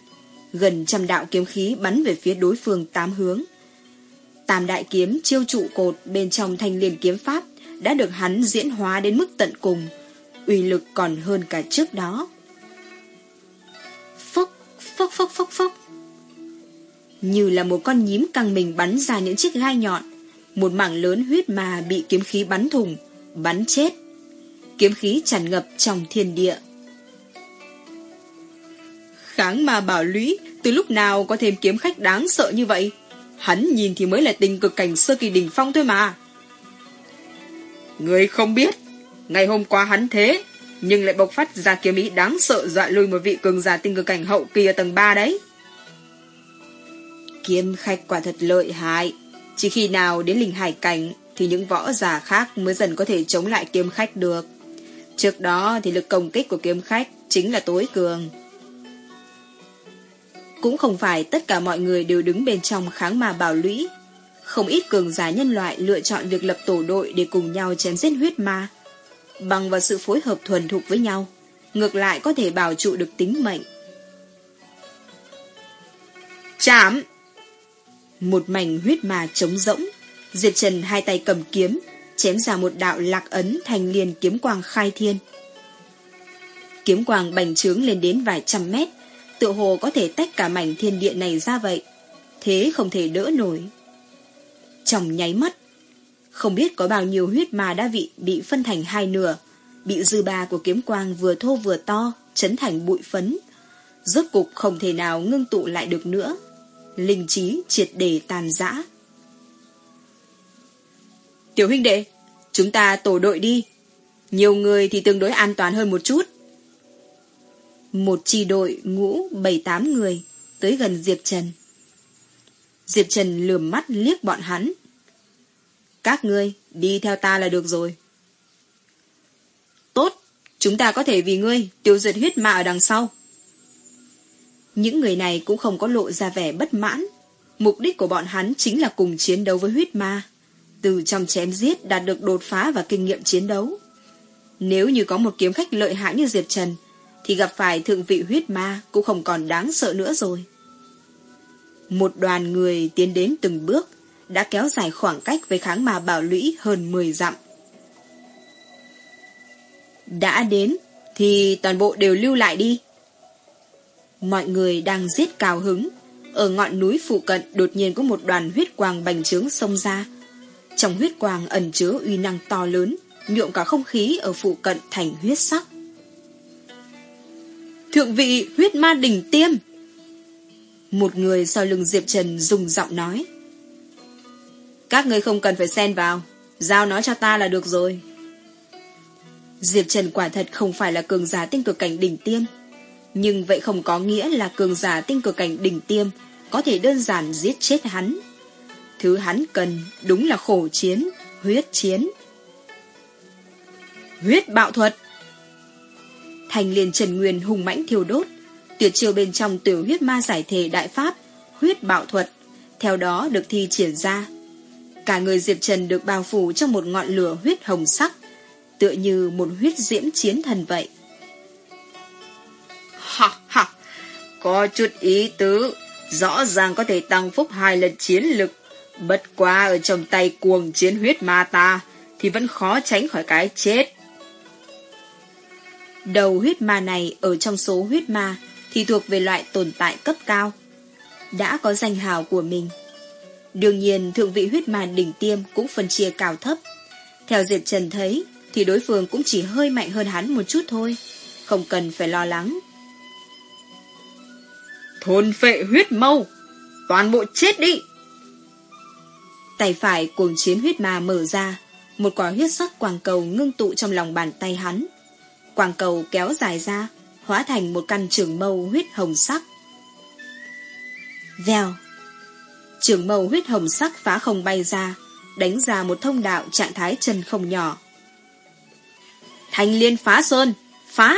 gần trăm đạo kiếm khí bắn về phía đối phương tám hướng. Tam đại kiếm chiêu trụ cột bên trong thanh liên kiếm pháp đã được hắn diễn hóa đến mức tận cùng, uy lực còn hơn cả trước đó. Phốc, phốc phốc phốc phốc. Như là một con nhím căng mình bắn ra những chiếc gai nhọn, một mảng lớn huyết mà bị kiếm khí bắn thùng, bắn chết. Kiếm khí tràn ngập trong thiên địa. Kháng mà bảo lũy, từ lúc nào có thêm kiếm khách đáng sợ như vậy? Hắn nhìn thì mới là tình cực cảnh sơ kỳ đỉnh phong thôi mà. Người không biết, ngày hôm qua hắn thế, nhưng lại bộc phát ra kiếm ý đáng sợ dọa lui một vị cường giả tinh cực cảnh hậu kỳ ở tầng 3 đấy. Kiếm khách quả thật lợi hại, chỉ khi nào đến linh hải cảnh thì những võ giả khác mới dần có thể chống lại kiếm khách được. Trước đó thì lực công kích của kiếm khách chính là tối cường. Cũng không phải tất cả mọi người đều đứng bên trong kháng mà bảo lũy. Không ít cường giả nhân loại lựa chọn việc lập tổ đội để cùng nhau chém giết huyết ma. Bằng vào sự phối hợp thuần thục với nhau, ngược lại có thể bảo trụ được tính mệnh. Chạm! Một mảnh huyết ma trống rỗng, Diệt Trần hai tay cầm kiếm, chém ra một đạo lạc ấn thành liền kiếm quang khai thiên. Kiếm quang bành trướng lên đến vài trăm mét, tựa hồ có thể tách cả mảnh thiên địa này ra vậy. Thế không thể đỡ nổi. Trong nháy mắt, không biết có bao nhiêu huyết ma đã bị, bị phân thành hai nửa, bị dư ba của kiếm quang vừa thô vừa to, chấn thành bụi phấn. rốt cục không thể nào ngưng tụ lại được nữa. Linh trí triệt để tàn giã. Tiểu huynh đệ, chúng ta tổ đội đi. Nhiều người thì tương đối an toàn hơn một chút. Một chi đội ngũ bảy tám người tới gần Diệp Trần. Diệp Trần lườm mắt liếc bọn hắn. Các ngươi đi theo ta là được rồi. Tốt, chúng ta có thể vì ngươi tiêu diệt huyết ma ở đằng sau. Những người này cũng không có lộ ra vẻ bất mãn. Mục đích của bọn hắn chính là cùng chiến đấu với huyết ma. Từ trong chém giết đạt được đột phá và kinh nghiệm chiến đấu. Nếu như có một kiếm khách lợi hại như Diệp Trần, thì gặp phải thượng vị huyết ma cũng không còn đáng sợ nữa rồi. Một đoàn người tiến đến từng bước, đã kéo dài khoảng cách với kháng ma bảo lũy hơn 10 dặm. Đã đến, thì toàn bộ đều lưu lại đi. Mọi người đang giết cao hứng. Ở ngọn núi phụ cận đột nhiên có một đoàn huyết quang bành trướng xông ra. Trong huyết quang ẩn chứa uy năng to lớn, nhuộm cả không khí ở phụ cận thành huyết sắc. Thượng vị huyết ma đỉnh tiêm. Một người sau lưng Diệp Trần dùng giọng nói. Các người không cần phải xen vào, giao nó cho ta là được rồi. Diệp Trần quả thật không phải là cường giả tinh cực cảnh đỉnh tiêm, nhưng vậy không có nghĩa là cường giả tinh cực cảnh đỉnh tiêm có thể đơn giản giết chết hắn. Thứ hắn cần đúng là khổ chiến, huyết chiến. Huyết bạo thuật Thành liền Trần Nguyên hùng mãnh thiêu đốt, tuyệt chiêu bên trong tiểu huyết ma giải thể đại pháp, huyết bạo thuật, theo đó được thi triển ra. Cả người Diệp Trần được bao phủ trong một ngọn lửa huyết hồng sắc, tựa như một huyết diễm chiến thần vậy. Ha ha, có chút ý tứ, rõ ràng có thể tăng phúc hai lần chiến lực. Bất quá ở trong tay cuồng chiến huyết ma ta, thì vẫn khó tránh khỏi cái chết. Đầu huyết ma này ở trong số huyết ma thì thuộc về loại tồn tại cấp cao. Đã có danh hào của mình. Đương nhiên thượng vị huyết ma đỉnh tiêm cũng phân chia cao thấp. Theo Diệp Trần thấy thì đối phương cũng chỉ hơi mạnh hơn hắn một chút thôi. Không cần phải lo lắng. Thôn phệ huyết mâu! Toàn bộ chết đi! Tay phải cuồng chiến huyết ma mở ra. Một quả huyết sắc quàng cầu ngưng tụ trong lòng bàn tay hắn quang cầu kéo dài ra, hóa thành một căn trường mâu huyết hồng sắc. Vèo. Trường mâu huyết hồng sắc phá không bay ra, đánh ra một thông đạo trạng thái chân không nhỏ. thành liên phá sơn, phá!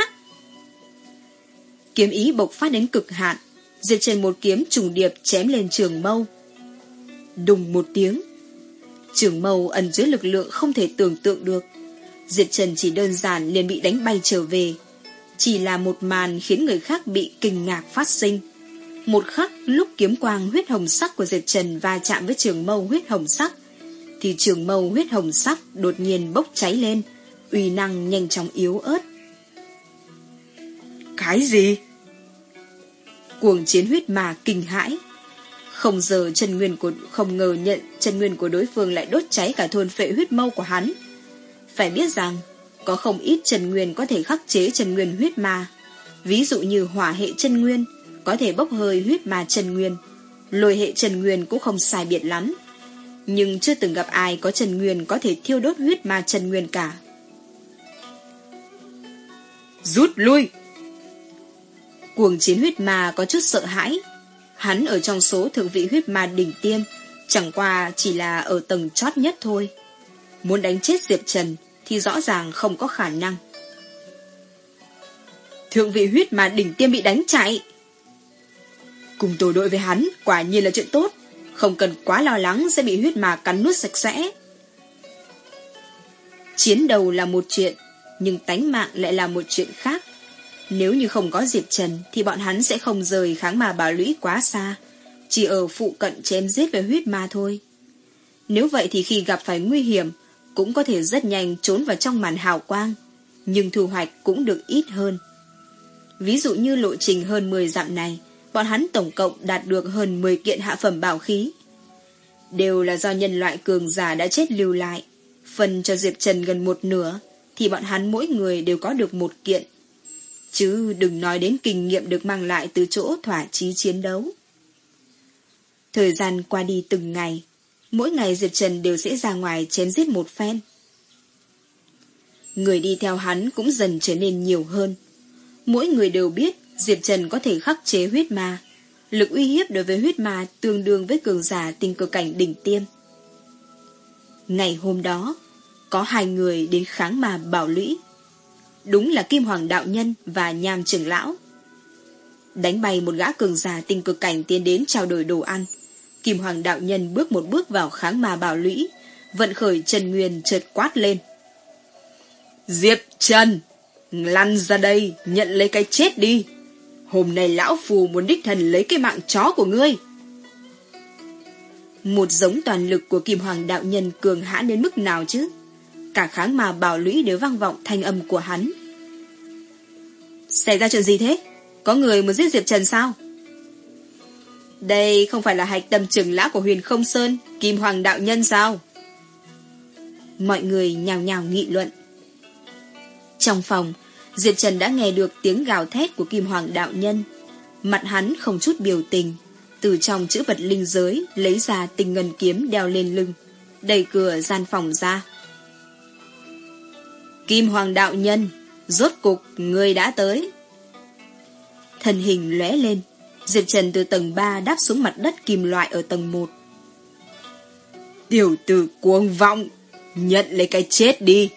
Kiếm ý bộc phát đến cực hạn, diệt trên một kiếm trùng điệp chém lên trường mâu. Đùng một tiếng. Trường mâu ẩn dưới lực lượng không thể tưởng tượng được. Diệp Trần chỉ đơn giản liền bị đánh bay trở về. Chỉ là một màn khiến người khác bị kinh ngạc phát sinh. Một khắc lúc kiếm quang huyết hồng sắc của Diệp Trần va chạm với trường mâu huyết hồng sắc, thì trường mâu huyết hồng sắc đột nhiên bốc cháy lên, uy năng nhanh chóng yếu ớt. Cái gì? Cuồng chiến huyết mà kinh hãi. Không giờ chân nguyên của không ngờ nhận chân nguyên của đối phương lại đốt cháy cả thôn phệ huyết mâu của hắn. Phải biết rằng, có không ít chân nguyên có thể khắc chế chân nguyên huyết ma. Ví dụ như hỏa hệ chân nguyên, có thể bốc hơi huyết ma chân nguyên. Lôi hệ chân nguyên cũng không sai biệt lắm. Nhưng chưa từng gặp ai có chân nguyên có thể thiêu đốt huyết ma chân nguyên cả. Rút lui! Cuồng chiến huyết ma có chút sợ hãi. Hắn ở trong số thượng vị huyết ma đỉnh tiêm, chẳng qua chỉ là ở tầng chót nhất thôi. Muốn đánh chết Diệp Trần thì rõ ràng không có khả năng. Thượng vị huyết mà đỉnh tiêm bị đánh chạy. Cùng tổ đội với hắn quả nhiên là chuyện tốt, không cần quá lo lắng sẽ bị huyết mà cắn nuốt sạch sẽ. Chiến đầu là một chuyện, nhưng tánh mạng lại là một chuyện khác. Nếu như không có Diệp Trần thì bọn hắn sẽ không rời kháng mà bảo lũy quá xa, chỉ ở phụ cận chém giết với huyết ma thôi. Nếu vậy thì khi gặp phải nguy hiểm, cũng có thể rất nhanh trốn vào trong màn hào quang, nhưng thu hoạch cũng được ít hơn. Ví dụ như lộ trình hơn 10 dặm này, bọn hắn tổng cộng đạt được hơn 10 kiện hạ phẩm bảo khí. Đều là do nhân loại cường giả đã chết lưu lại, phần cho Diệp Trần gần một nửa, thì bọn hắn mỗi người đều có được một kiện. chứ đừng nói đến kinh nghiệm được mang lại từ chỗ thỏa chí chiến đấu. Thời gian qua đi từng ngày, mỗi ngày Diệp Trần đều sẽ ra ngoài chém giết một phen. Người đi theo hắn cũng dần trở nên nhiều hơn. Mỗi người đều biết Diệp Trần có thể khắc chế huyết ma. Lực uy hiếp đối với huyết ma tương đương với cường giả tinh cơ cảnh đỉnh tiêm. Ngày hôm đó, có hai người đến kháng mà bảo lũy. Đúng là Kim Hoàng Đạo Nhân và Nham Trưởng Lão. Đánh bay một gã cường giả tinh cực cảnh tiến đến trao đổi đồ ăn. Kim Hoàng Đạo Nhân bước một bước vào kháng ma bảo lũy, vận khởi Trần Nguyên chợt quát lên. Diệp Trần, lăn ra đây, nhận lấy cái chết đi. Hôm nay lão phù muốn đích thần lấy cái mạng chó của ngươi. Một giống toàn lực của Kim Hoàng Đạo Nhân cường hãn đến mức nào chứ? Cả kháng mà bảo lũy đều vang vọng thanh âm của hắn. Xảy ra chuyện gì thế? Có người muốn giết Diệp Trần sao? Đây không phải là hạch tâm trưởng lã của huyền không sơn, Kim Hoàng Đạo Nhân sao? Mọi người nhào nhào nghị luận. Trong phòng, Diệp Trần đã nghe được tiếng gào thét của Kim Hoàng Đạo Nhân. Mặt hắn không chút biểu tình, từ trong chữ vật linh giới lấy ra tình ngân kiếm đeo lên lưng, đẩy cửa gian phòng ra. Kim Hoàng Đạo Nhân, rốt cục người đã tới. Thần hình lóe lên, Diệp Trần từ tầng 3 đáp xuống mặt đất kim loại ở tầng 1. Tiểu tử cuồng vọng, nhận lấy cái chết đi.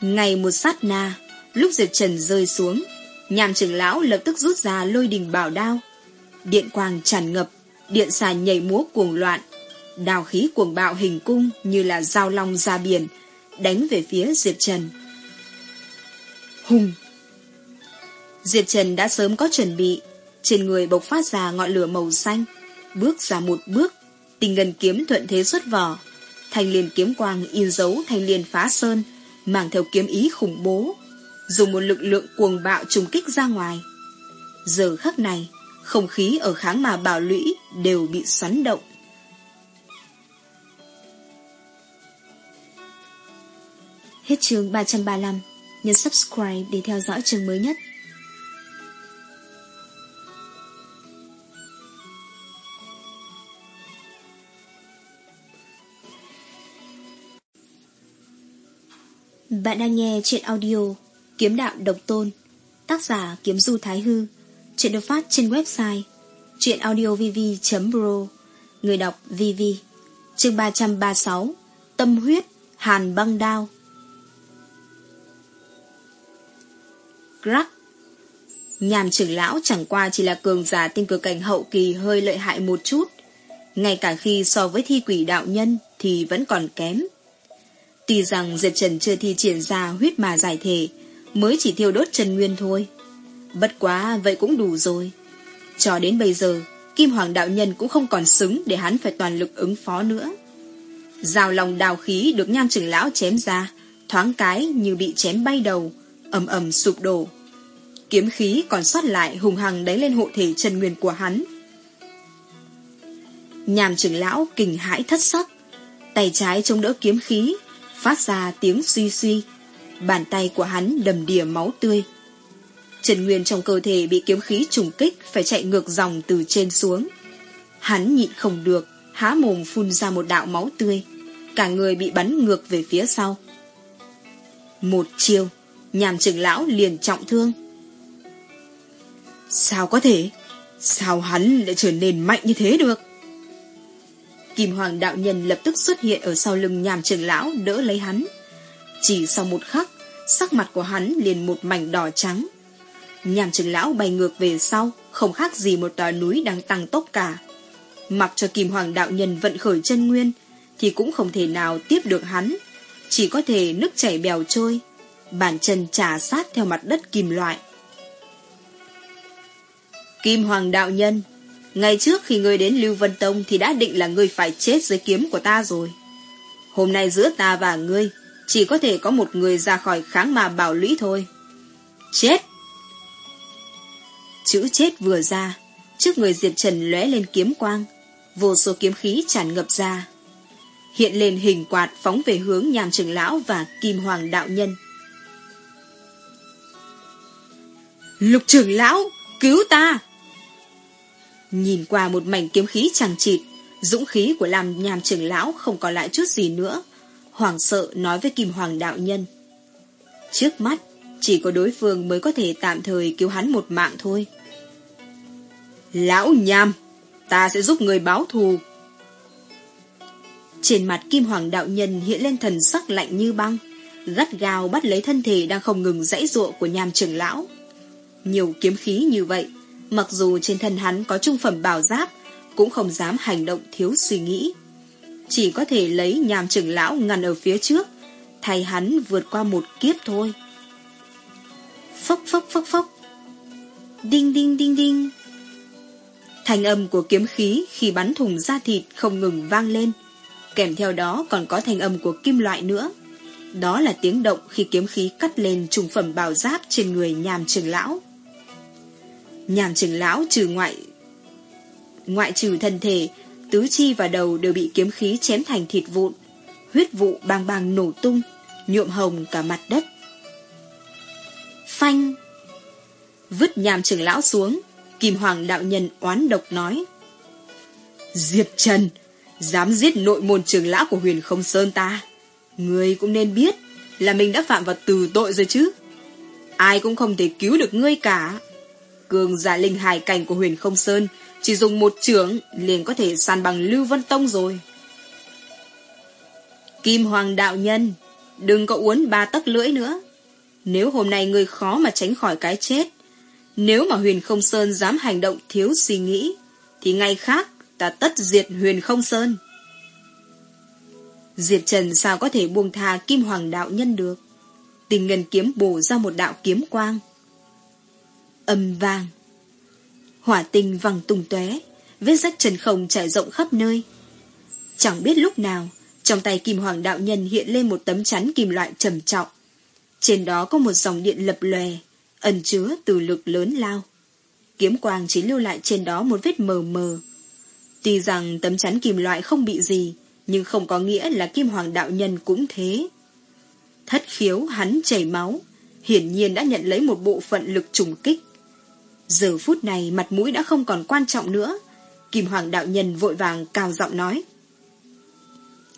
Ngày một sát na, lúc Diệp Trần rơi xuống, nhàm trưởng lão lập tức rút ra lôi đình bảo đao. Điện quang tràn ngập, điện xà nhảy múa cuồng loạn, đào khí cuồng bạo hình cung như là dao long ra biển, đánh về phía Diệp Trần. Hùng! Diệp Trần đã sớm có chuẩn bị, trên người bộc phát ra ngọn lửa màu xanh, bước ra một bước, tình ngân kiếm thuận thế xuất vỏ, thanh liền kiếm quang in dấu thanh liền phá sơn, mang theo kiếm ý khủng bố, dùng một lực lượng cuồng bạo trùng kích ra ngoài. Giờ khắc này, không khí ở kháng mà bảo lũy đều bị xoắn động. Hết chương 335, nhấn subscribe để theo dõi chương mới nhất. Bạn đang nghe chuyện audio Kiếm đạo độc tôn, Tác giả Kiếm Du Thái Hư, Chuyện được phát trên website Chuyện audiovv.pro Người đọc VV Chương 336 Tâm huyết, Hàn băng đao. Crack Nhàm trưởng lão chẳng qua chỉ là cường giả tinh cực cảnh hậu kỳ hơi lợi hại một chút. Ngay cả khi so với thi quỷ đạo nhân Thì vẫn còn kém. Tuy rằng Diệp Trần chưa thi triển ra huyết mà giải thể, mới chỉ thiêu đốt Trần Nguyên thôi. Bất quá vậy cũng đủ rồi. Cho đến bây giờ, Kim Hoàng Đạo Nhân cũng không còn xứng để hắn phải toàn lực ứng phó nữa. Rào lòng đào khí được nham trưởng lão chém ra, thoáng cái như bị chém bay đầu, ầm ầm sụp đổ. Kiếm khí còn sót lại hùng hằng đáy lên hộ thể Trần Nguyên của hắn. Nhàm trưởng lão kinh hãi thất sắc, tay trái chống đỡ kiếm khí, phát ra tiếng suy suy. Bàn tay của hắn đầm đìa máu tươi. Trần Nguyên trong cơ thể bị kiếm khí trùng kích phải chạy ngược dòng từ trên xuống. Hắn nhịn không được, há mồm phun ra một đạo máu tươi. Cả người bị bắn ngược về phía sau. Một chiêu, nhàm trưởng lão liền trọng thương. Sao có thể? Sao hắn lại trở nên mạnh như thế được? Kim Hoàng đạo nhân lập tức xuất hiện ở sau lưng nhàm trường lão đỡ lấy hắn. Chỉ sau một khắc, sắc mặt của hắn liền một mảnh đỏ trắng. Nhàm trường lão bay ngược về sau, không khác gì một tòa núi đang tăng tốc cả. Mặc cho Kim Hoàng đạo nhân vận khởi chân nguyên, thì cũng không thể nào tiếp được hắn. Chỉ có thể nước chảy bèo trôi, bàn chân trà sát theo mặt đất kim loại. Kim Hoàng đạo nhân Ngày trước khi ngươi đến Lưu Vân Tông thì đã định là ngươi phải chết dưới kiếm của ta rồi. Hôm nay giữa ta và ngươi chỉ có thể có một người ra khỏi kháng mà bảo lũy thôi. Chết! Chữ chết vừa ra, trước người Diệp Trần lóe lên kiếm quang, vô số kiếm khí tràn ngập ra. Hiện lên hình quạt phóng về hướng nhàm trưởng lão và kim hoàng đạo nhân. Lục trưởng lão, cứu ta! Nhìn qua một mảnh kiếm khí chẳng chịt, dũng khí của làm nhàm trưởng lão không còn lại chút gì nữa. Hoàng sợ nói với Kim Hoàng đạo nhân. Trước mắt, chỉ có đối phương mới có thể tạm thời cứu hắn một mạng thôi. Lão nham, ta sẽ giúp người báo thù. Trên mặt Kim Hoàng đạo nhân hiện lên thần sắc lạnh như băng, gắt gao bắt lấy thân thể đang không ngừng dãy ruộng của nham trưởng lão. Nhiều kiếm khí như vậy, mặc dù trên thân hắn có trung phẩm bảo giáp, cũng không dám hành động thiếu suy nghĩ. Chỉ có thể lấy nhàm trưởng lão ngăn ở phía trước, thay hắn vượt qua một kiếp thôi. Phốc phốc phốc phốc. Đinh đinh đinh đinh. Thành âm của kiếm khí khi bắn thùng da thịt không ngừng vang lên. Kèm theo đó còn có thành âm của kim loại nữa. Đó là tiếng động khi kiếm khí cắt lên trùng phẩm bảo giáp trên người nhàm trường lão. Nhàm trưởng lão trừ ngoại ngoại trừ thân thể, tứ chi và đầu đều bị kiếm khí chém thành thịt vụn. Huyết vụ bang bang nổ tung, nhuộm hồng cả mặt đất. Phanh! Vứt nhàm trưởng lão xuống, Kim Hoàng đạo nhân oán độc nói. Diệp Trần, dám giết nội môn trưởng lão của huyền không sơn ta. Ngươi cũng nên biết là mình đã phạm vào từ tội rồi chứ. Ai cũng không thể cứu được ngươi cả. Cường giả linh hài cảnh của huyền không sơn chỉ dùng một trưởng liền có thể san bằng Lưu Vân Tông rồi. Kim Hoàng đạo nhân, đừng có uốn ba tấc lưỡi nữa. Nếu hôm nay ngươi khó mà tránh khỏi cái chết, nếu mà huyền không sơn dám hành động thiếu suy nghĩ, thì ngày khác ta tất diệt huyền không sơn. Diệp Trần sao có thể buông tha kim hoàng đạo nhân được. Tình ngân kiếm bổ ra một đạo kiếm quang. Âm vang. Hỏa tinh văng tung tóe, vết rách trần không trải rộng khắp nơi. Chẳng biết lúc nào, trong tay kim hoàng đạo nhân hiện lên một tấm chắn kim loại trầm trọng. Trên đó có một dòng điện lập lòe, ẩn chứa từ lực lớn lao. Kiếm quang chỉ lưu lại trên đó một vết mờ mờ. Tuy rằng tấm chắn kim loại không bị gì, nhưng không có nghĩa là kim hoàng đạo nhân cũng thế. Thất khiếu hắn chảy máu, hiển nhiên đã nhận lấy một bộ phận lực trùng kích. Giờ phút này mặt mũi đã không còn quan trọng nữa. Kim hoàng đạo nhân vội vàng cao giọng nói.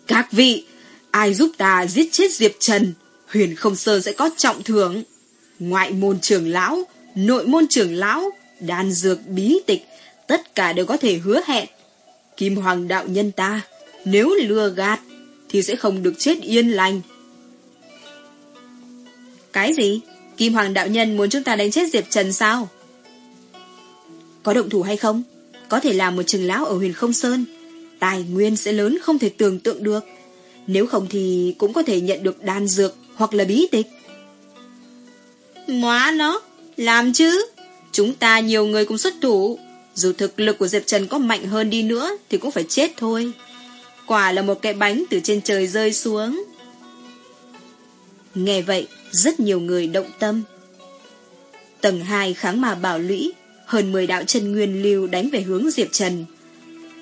Các vị, ai giúp ta giết chết Diệp Trần, huyền không sơ sẽ có trọng thưởng. Ngoại môn trưởng lão, nội môn trưởng lão, đan dược bí tịch, tất cả đều có thể hứa hẹn. Kim hoàng đạo nhân ta nếu lừa gạt Thì sẽ không được chết yên lành Cái gì? Kim Hoàng Đạo Nhân muốn chúng ta đánh chết Diệp Trần sao? Có động thủ hay không? Có thể làm một trường lão ở huyền không sơn. Tài nguyên sẽ lớn không thể tưởng tượng được. Nếu không thì cũng có thể nhận được đan dược Hoặc là bí tịch. Móa nó Làm chứ. Chúng ta nhiều người cũng xuất thủ. Dù thực lực của Diệp Trần có mạnh hơn đi nữa Thì cũng phải chết thôi. Quả là một cái bánh từ trên trời rơi xuống. Nghe vậy, rất nhiều người động tâm. Tầng 2 kháng mà bảo lũy, hơn 10 đạo chân nguyên lưu đánh về hướng Diệp Trần.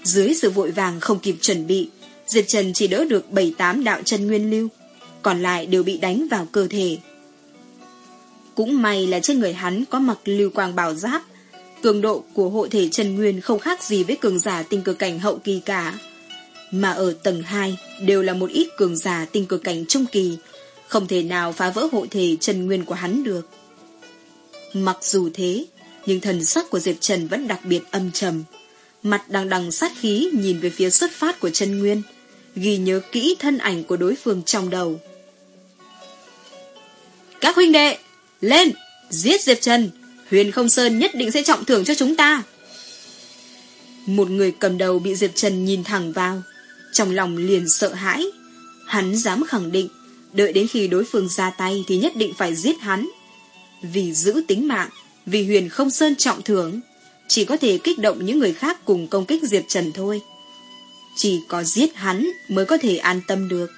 Dưới sự vội vàng không kịp chuẩn bị, Diệp Trần chỉ đỡ được 7-8 đạo chân nguyên lưu, còn lại đều bị đánh vào cơ thể. Cũng may là trên người hắn có mặc lưu quang bảo giáp, cường độ của hộ thể chân nguyên không khác gì với cường giả tinh cực cảnh hậu kỳ cả mà ở tầng 2 đều là một ít cường giả tinh cực cảnh trung kỳ, không thể nào phá vỡ hộ thể chân nguyên của hắn được. Mặc dù thế, nhưng thần sắc của Diệp Trần vẫn đặc biệt âm trầm, mặt đằng đằng sát khí nhìn về phía xuất phát của chân nguyên, ghi nhớ kỹ thân ảnh của đối phương trong đầu. Các huynh đệ, lên, giết Diệp Trần, Huyền Không Sơn nhất định sẽ trọng thưởng cho chúng ta. Một người cầm đầu bị Diệp Trần nhìn thẳng vào, trong lòng liền sợ hãi. Hắn dám khẳng định, đợi đến khi đối phương ra tay thì nhất định phải giết hắn. Vì giữ tính mạng, vì huyền không sơn trọng thưởng, chỉ có thể kích động những người khác cùng công kích Diệp Trần thôi. Chỉ có giết hắn mới có thể an tâm được.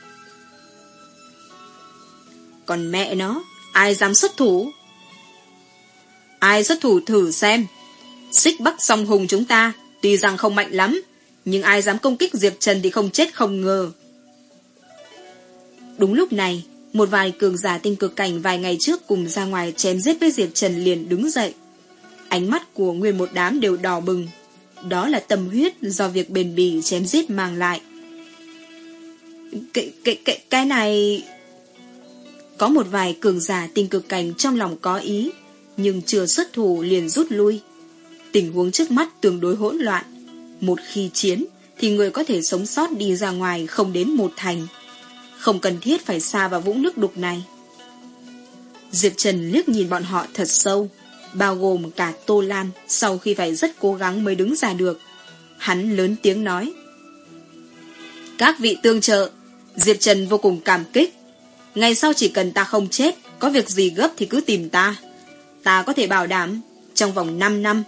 Còn mẹ nó, ai dám xuất thủ? Ai xuất thủ thử xem. Xích bắc song hùng chúng ta, tuy rằng không mạnh lắm, nhưng ai dám công kích Diệp Trần thì không chết không ngờ. Đúng lúc này, một vài cường giả tinh cực cảnh vài ngày trước cùng ra ngoài chém giết với Diệp Trần liền đứng dậy. Ánh mắt của nguyên một đám đều đỏ bừng. Đó là tâm huyết do việc bền bỉ chém giết mang lại. Cái, cái, cái, cái này... Có một vài cường giả tinh cực cảnh trong lòng có ý, nhưng chưa xuất thủ liền rút lui. Tình huống trước mắt tương đối hỗn loạn. Một khi chiến, thì người có thể sống sót đi ra ngoài không đến một thành. Không cần thiết phải xa vào vũng nước đục này. Diệp Trần liếc nhìn bọn họ thật sâu, bao gồm cả Tô Lan sau khi phải rất cố gắng mới đứng ra được. Hắn lớn tiếng nói. Các vị tương trợ, Diệp Trần vô cùng cảm kích. Ngày sau chỉ cần ta không chết, có việc gì gấp thì cứ tìm ta. Ta có thể bảo đảm, trong vòng 5 năm,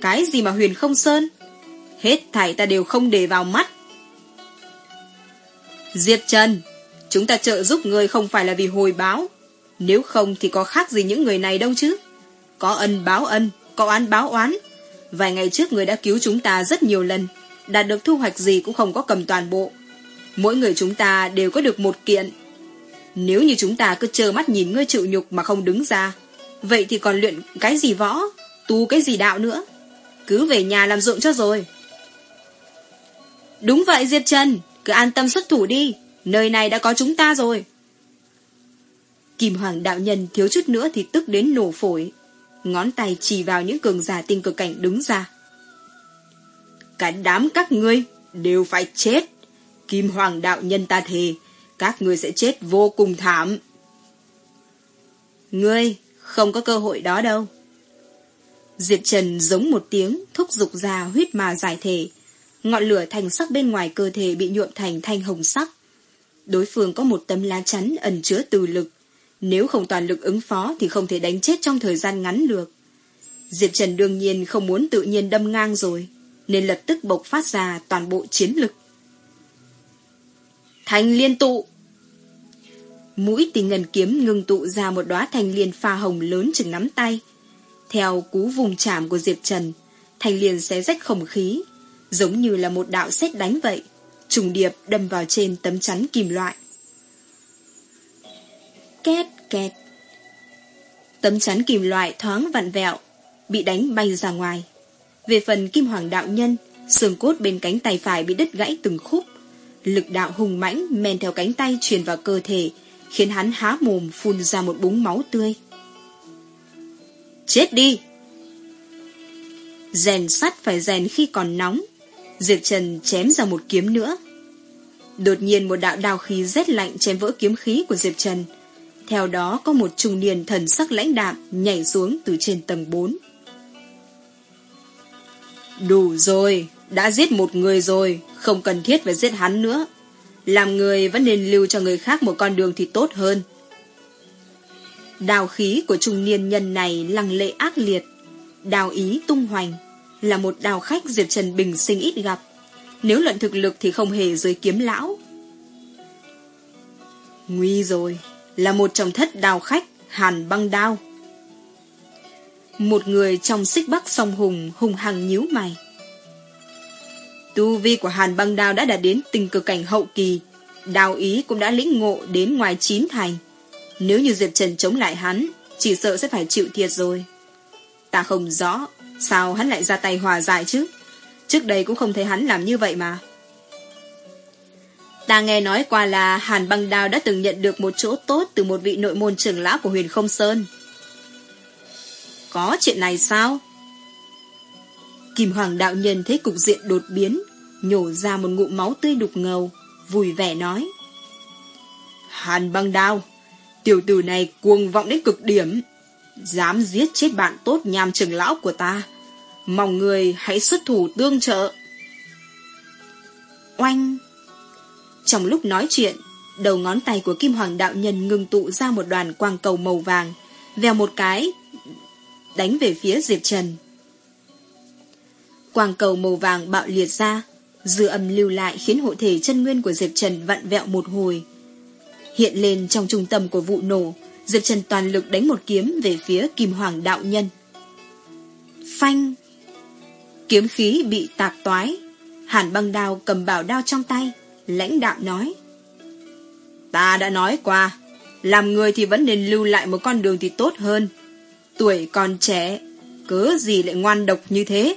cái gì mà huyền không sơn, hết thảy ta đều không để vào mắt. Diệp Trần, chúng ta trợ giúp người không phải là vì hồi báo, nếu không thì có khác gì những người này đâu chứ. Có ân báo ân, có oán báo oán. Vài ngày trước người đã cứu chúng ta rất nhiều lần, đạt được thu hoạch gì cũng không có cầm toàn bộ. Mỗi người chúng ta đều có được một kiện. Nếu như chúng ta cứ chờ mắt nhìn ngươi chịu nhục mà không đứng ra, vậy thì còn luyện cái gì võ, tu cái gì đạo nữa. Cứ về nhà làm dụng cho rồi. Đúng vậy Diệp Trần, cứ an tâm xuất thủ đi, nơi này đã có chúng ta rồi. Kim Hoàng đạo nhân thiếu chút nữa thì tức đến nổ phổi. Ngón tay chỉ vào những cường giả tinh cực cảnh đứng ra. Cả đám các ngươi đều phải chết. Kim Hoàng đạo nhân ta thề, các ngươi sẽ chết vô cùng thảm. Ngươi không có cơ hội đó đâu. Diệp Trần giống một tiếng thúc giục ra huyết mà giải thể. Ngọn lửa thành sắc bên ngoài cơ thể bị nhuộm thành thanh hồng sắc. Đối phương có một tấm lá chắn ẩn chứa từ lực. Nếu không toàn lực ứng phó thì không thể đánh chết trong thời gian ngắn được. Diệp Trần đương nhiên không muốn tự nhiên đâm ngang rồi, nên lập tức bộc phát ra toàn bộ chiến lực. Thành liên tụ Mũi tình ngân kiếm ngưng tụ ra một đóa thành liên pha hồng lớn chừng nắm tay. Theo cú vùng chạm của Diệp Trần, thành liên xé rách không khí, giống như là một đạo xét đánh vậy, trùng điệp đâm vào trên tấm chắn kim loại. Két két Tấm chắn kim loại thoáng vặn vẹo, bị đánh bay ra ngoài. Về phần kim hoàng đạo nhân, xương cốt bên cánh tay phải bị đứt gãy từng khúc. Lực đạo hùng mãnh men theo cánh tay truyền vào cơ thể, khiến hắn há mồm phun ra một búng máu tươi. Chết đi! Rèn sắt phải rèn khi còn nóng. Diệp Trần chém ra một kiếm nữa. Đột nhiên một đạo đào khí rét lạnh chém vỡ kiếm khí của Diệp Trần. Theo đó có một trung niên thần sắc lãnh đạm nhảy xuống từ trên tầng 4. Đủ rồi, đã giết một người rồi, không cần thiết phải giết hắn nữa. Làm người vẫn nên lưu cho người khác một con đường thì tốt hơn. Đào khí của trung niên nhân này lăng lệ ác liệt, đào ý tung hoành, là một đào khách Diệp Trần bình sinh ít gặp. Nếu luận thực lực thì không hề dưới kiếm lão. Nguy rồi, là một trong thất đào khách, hàn băng đao. Một người trong xích bắc song hùng hùng hằng nhíu mày. Tu vi của hàn băng đao đã đạt đến tình cực cảnh hậu kỳ, đào ý cũng đã lĩnh ngộ đến ngoài chín thành. Nếu như Diệp Trần chống lại hắn, chỉ sợ sẽ phải chịu thiệt rồi. Ta không rõ, sao hắn lại ra tay hòa giải chứ? Trước đây cũng không thấy hắn làm như vậy mà. Ta nghe nói qua là Hàn băng đao đã từng nhận được một chỗ tốt từ một vị nội môn trưởng lão của huyền không sơn. Có chuyện này sao? Kim Hoàng đạo nhân thấy cục diện đột biến, nhổ ra một ngụm máu tươi đục ngầu, vui vẻ nói. Hàn băng đao, tiểu tử này cuồng vọng đến cực điểm, dám giết chết bạn tốt nhàm trưởng lão của ta. Mong người hãy xuất thủ tương trợ. Oanh! Trong lúc nói chuyện, đầu ngón tay của Kim Hoàng đạo nhân ngừng tụ ra một đoàn quang cầu màu vàng, vèo một cái, đánh về phía Diệp Trần. Quang cầu màu vàng bạo liệt ra, dư âm lưu lại khiến hộ thể chân nguyên của Diệp Trần vặn vẹo một hồi. Hiện lên trong trung tâm của vụ nổ, Diệp Trần toàn lực đánh một kiếm về phía Kim Hoàng đạo nhân. Phanh! Kiếm khí bị tạc toái, hàn băng đao cầm bảo đao trong tay, lãnh đạo nói. Ta đã nói qua, làm người thì vẫn nên lưu lại một con đường thì tốt hơn. Tuổi còn trẻ, cớ gì lại ngoan độc như thế?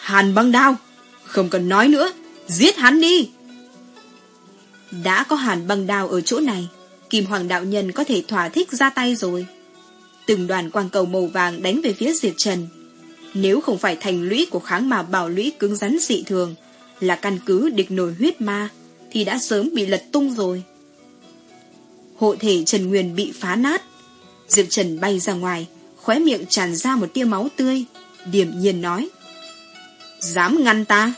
Hàn băng đao, không cần nói nữa, giết hắn đi. Đã có hàn băng đao ở chỗ này, Kim Hoàng Đạo Nhân có thể thỏa thích ra tay rồi. Từng đoàn quang cầu màu vàng đánh về phía Diệp Trần. Nếu không phải thành lũy của kháng mà bảo lũy cứng rắn dị thường, là căn cứ địch nổi huyết ma, thì đã sớm bị lật tung rồi. Hộ thể Trần Nguyên bị phá nát. Diệp Trần bay ra ngoài, khóe miệng tràn ra một tia máu tươi, điểm nhiên nói. Dám ngăn ta?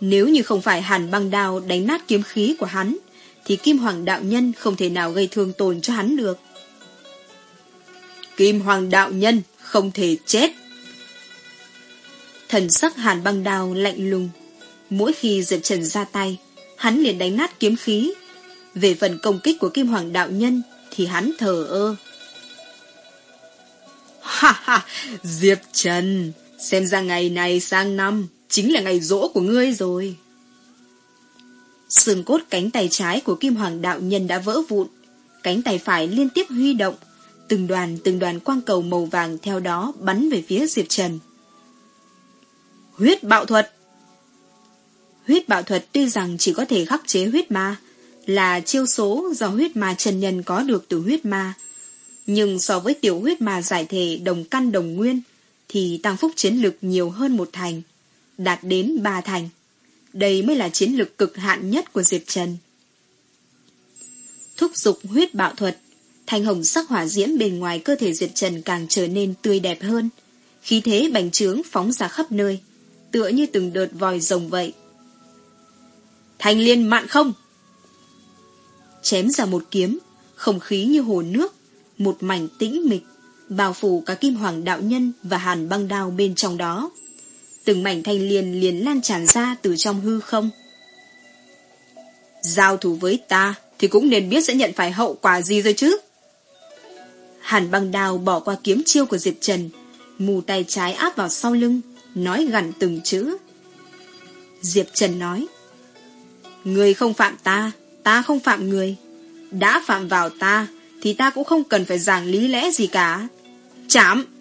Nếu như không phải hàn băng đao đánh nát kiếm khí của hắn, thì Kim Hoàng Đạo Nhân không thể nào gây thương tổn cho hắn được. Kim Hoàng Đạo Nhân không thể chết. Thần sắc hàn băng đao lạnh lùng. Mỗi khi Diệp Trần ra tay, hắn liền đánh nát kiếm khí. Về phần công kích của Kim Hoàng Đạo Nhân thì hắn thờ ơ. Ha ha, Diệp Trần, xem ra ngày này sang năm chính là ngày rỗ của ngươi rồi. Sườn cốt cánh tay trái của Kim Hoàng Đạo Nhân đã vỡ vụn, cánh tay phải liên tiếp huy động, từng đoàn từng đoàn quang cầu màu vàng theo đó bắn về phía Diệp Trần. Huyết bạo thuật Huyết bạo thuật tuy rằng chỉ có thể khắc chế huyết ma, là chiêu số do huyết ma trần nhân có được từ huyết ma. Nhưng so với tiểu huyết ma giải thể đồng căn đồng nguyên, thì tăng phúc chiến lực nhiều hơn một thành, đạt đến ba thành. Đây mới là chiến lực cực hạn nhất của Diệp Trần. Thúc dục huyết bạo thuật, thanh hồng sắc hỏa diễm bên ngoài cơ thể Diệp Trần càng trở nên tươi đẹp hơn. Khí thế bành trướng phóng ra khắp nơi, tựa như từng đợt vòi rồng vậy. Thanh liên mạn không! Chém ra một kiếm, không khí như hồ nước, một mảnh tĩnh mịch, bao phủ cả kim hoàng đạo nhân và hàn băng đao bên trong đó. Từng mảnh thanh liền liền lan tràn ra từ trong hư không. Giao thủ với ta thì cũng nên biết sẽ nhận phải hậu quả gì rồi chứ. Hàn băng đào bỏ qua kiếm chiêu của Diệp Trần, mù tay trái áp vào sau lưng, nói gằn từng chữ. Diệp Trần nói, Người không phạm ta, ta không phạm người. Đã phạm vào ta, thì ta cũng không cần phải giảng lý lẽ gì cả. Chạm!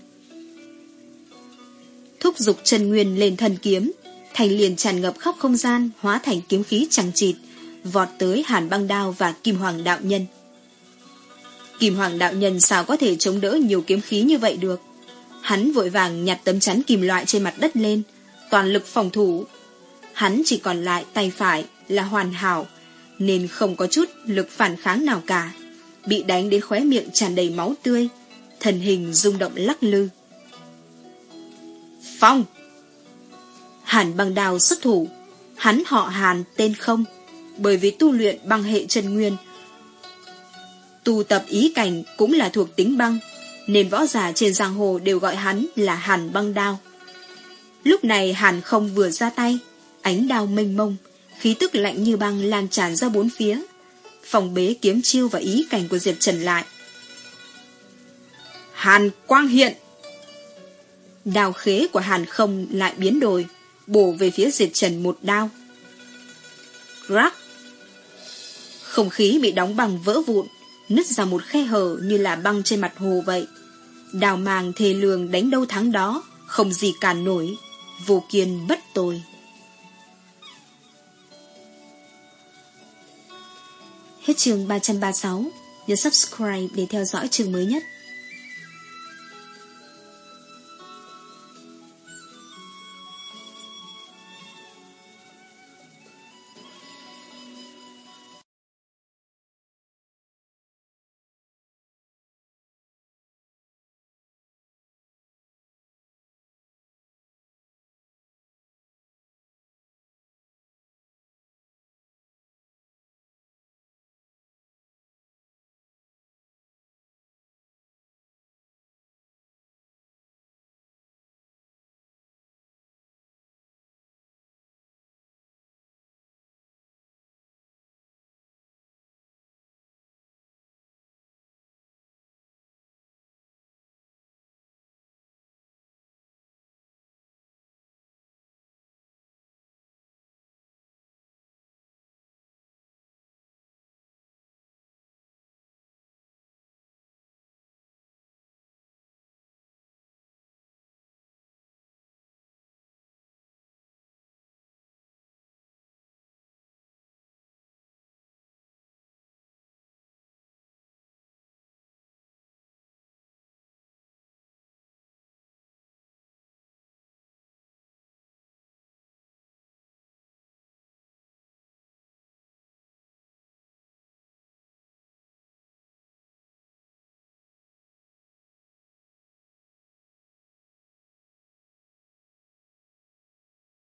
Thúc dục Trần Nguyên lên thần kiếm, thành liền tràn ngập khắp không gian, hóa thành kiếm khí chẳng chịt, vọt tới hàn băng đao và kim hoàng đạo nhân. Kim hoàng đạo nhân sao có thể chống đỡ nhiều kiếm khí như vậy được? Hắn vội vàng nhặt tấm chắn kim loại trên mặt đất lên, toàn lực phòng thủ. Hắn chỉ còn lại tay phải là hoàn hảo, nên không có chút lực phản kháng nào cả. Bị đánh đến khóe miệng tràn đầy máu tươi, thần hình rung động lắc lư. Phong! Hàn băng đào xuất thủ, hắn họ Hàn tên không, bởi vì tu luyện băng hệ chân nguyên. Tu tập ý cảnh cũng là thuộc tính băng, nên võ giả trên giang hồ đều gọi hắn là Hàn băng đao. Lúc này Hàn không vừa ra tay, ánh đao mênh mông, khí tức lạnh như băng lan tràn ra bốn phía, phòng bế kiếm chiêu và ý cảnh của Diệp Trần lại. Hàn quang hiện! Đao khế của Hàn không lại biến đổi, bổ về phía Diệp Trần một đao. Rắc! Không khí bị đóng bằng vỡ vụn, nứt ra một khe hở như là băng trên mặt hồ vậy. Đào màng thề lường đánh đâu thắng đó, không gì cản nổi, vô kiên bất tồi. Hết chương 336, nhớ subscribe để theo dõi chương mới nhất.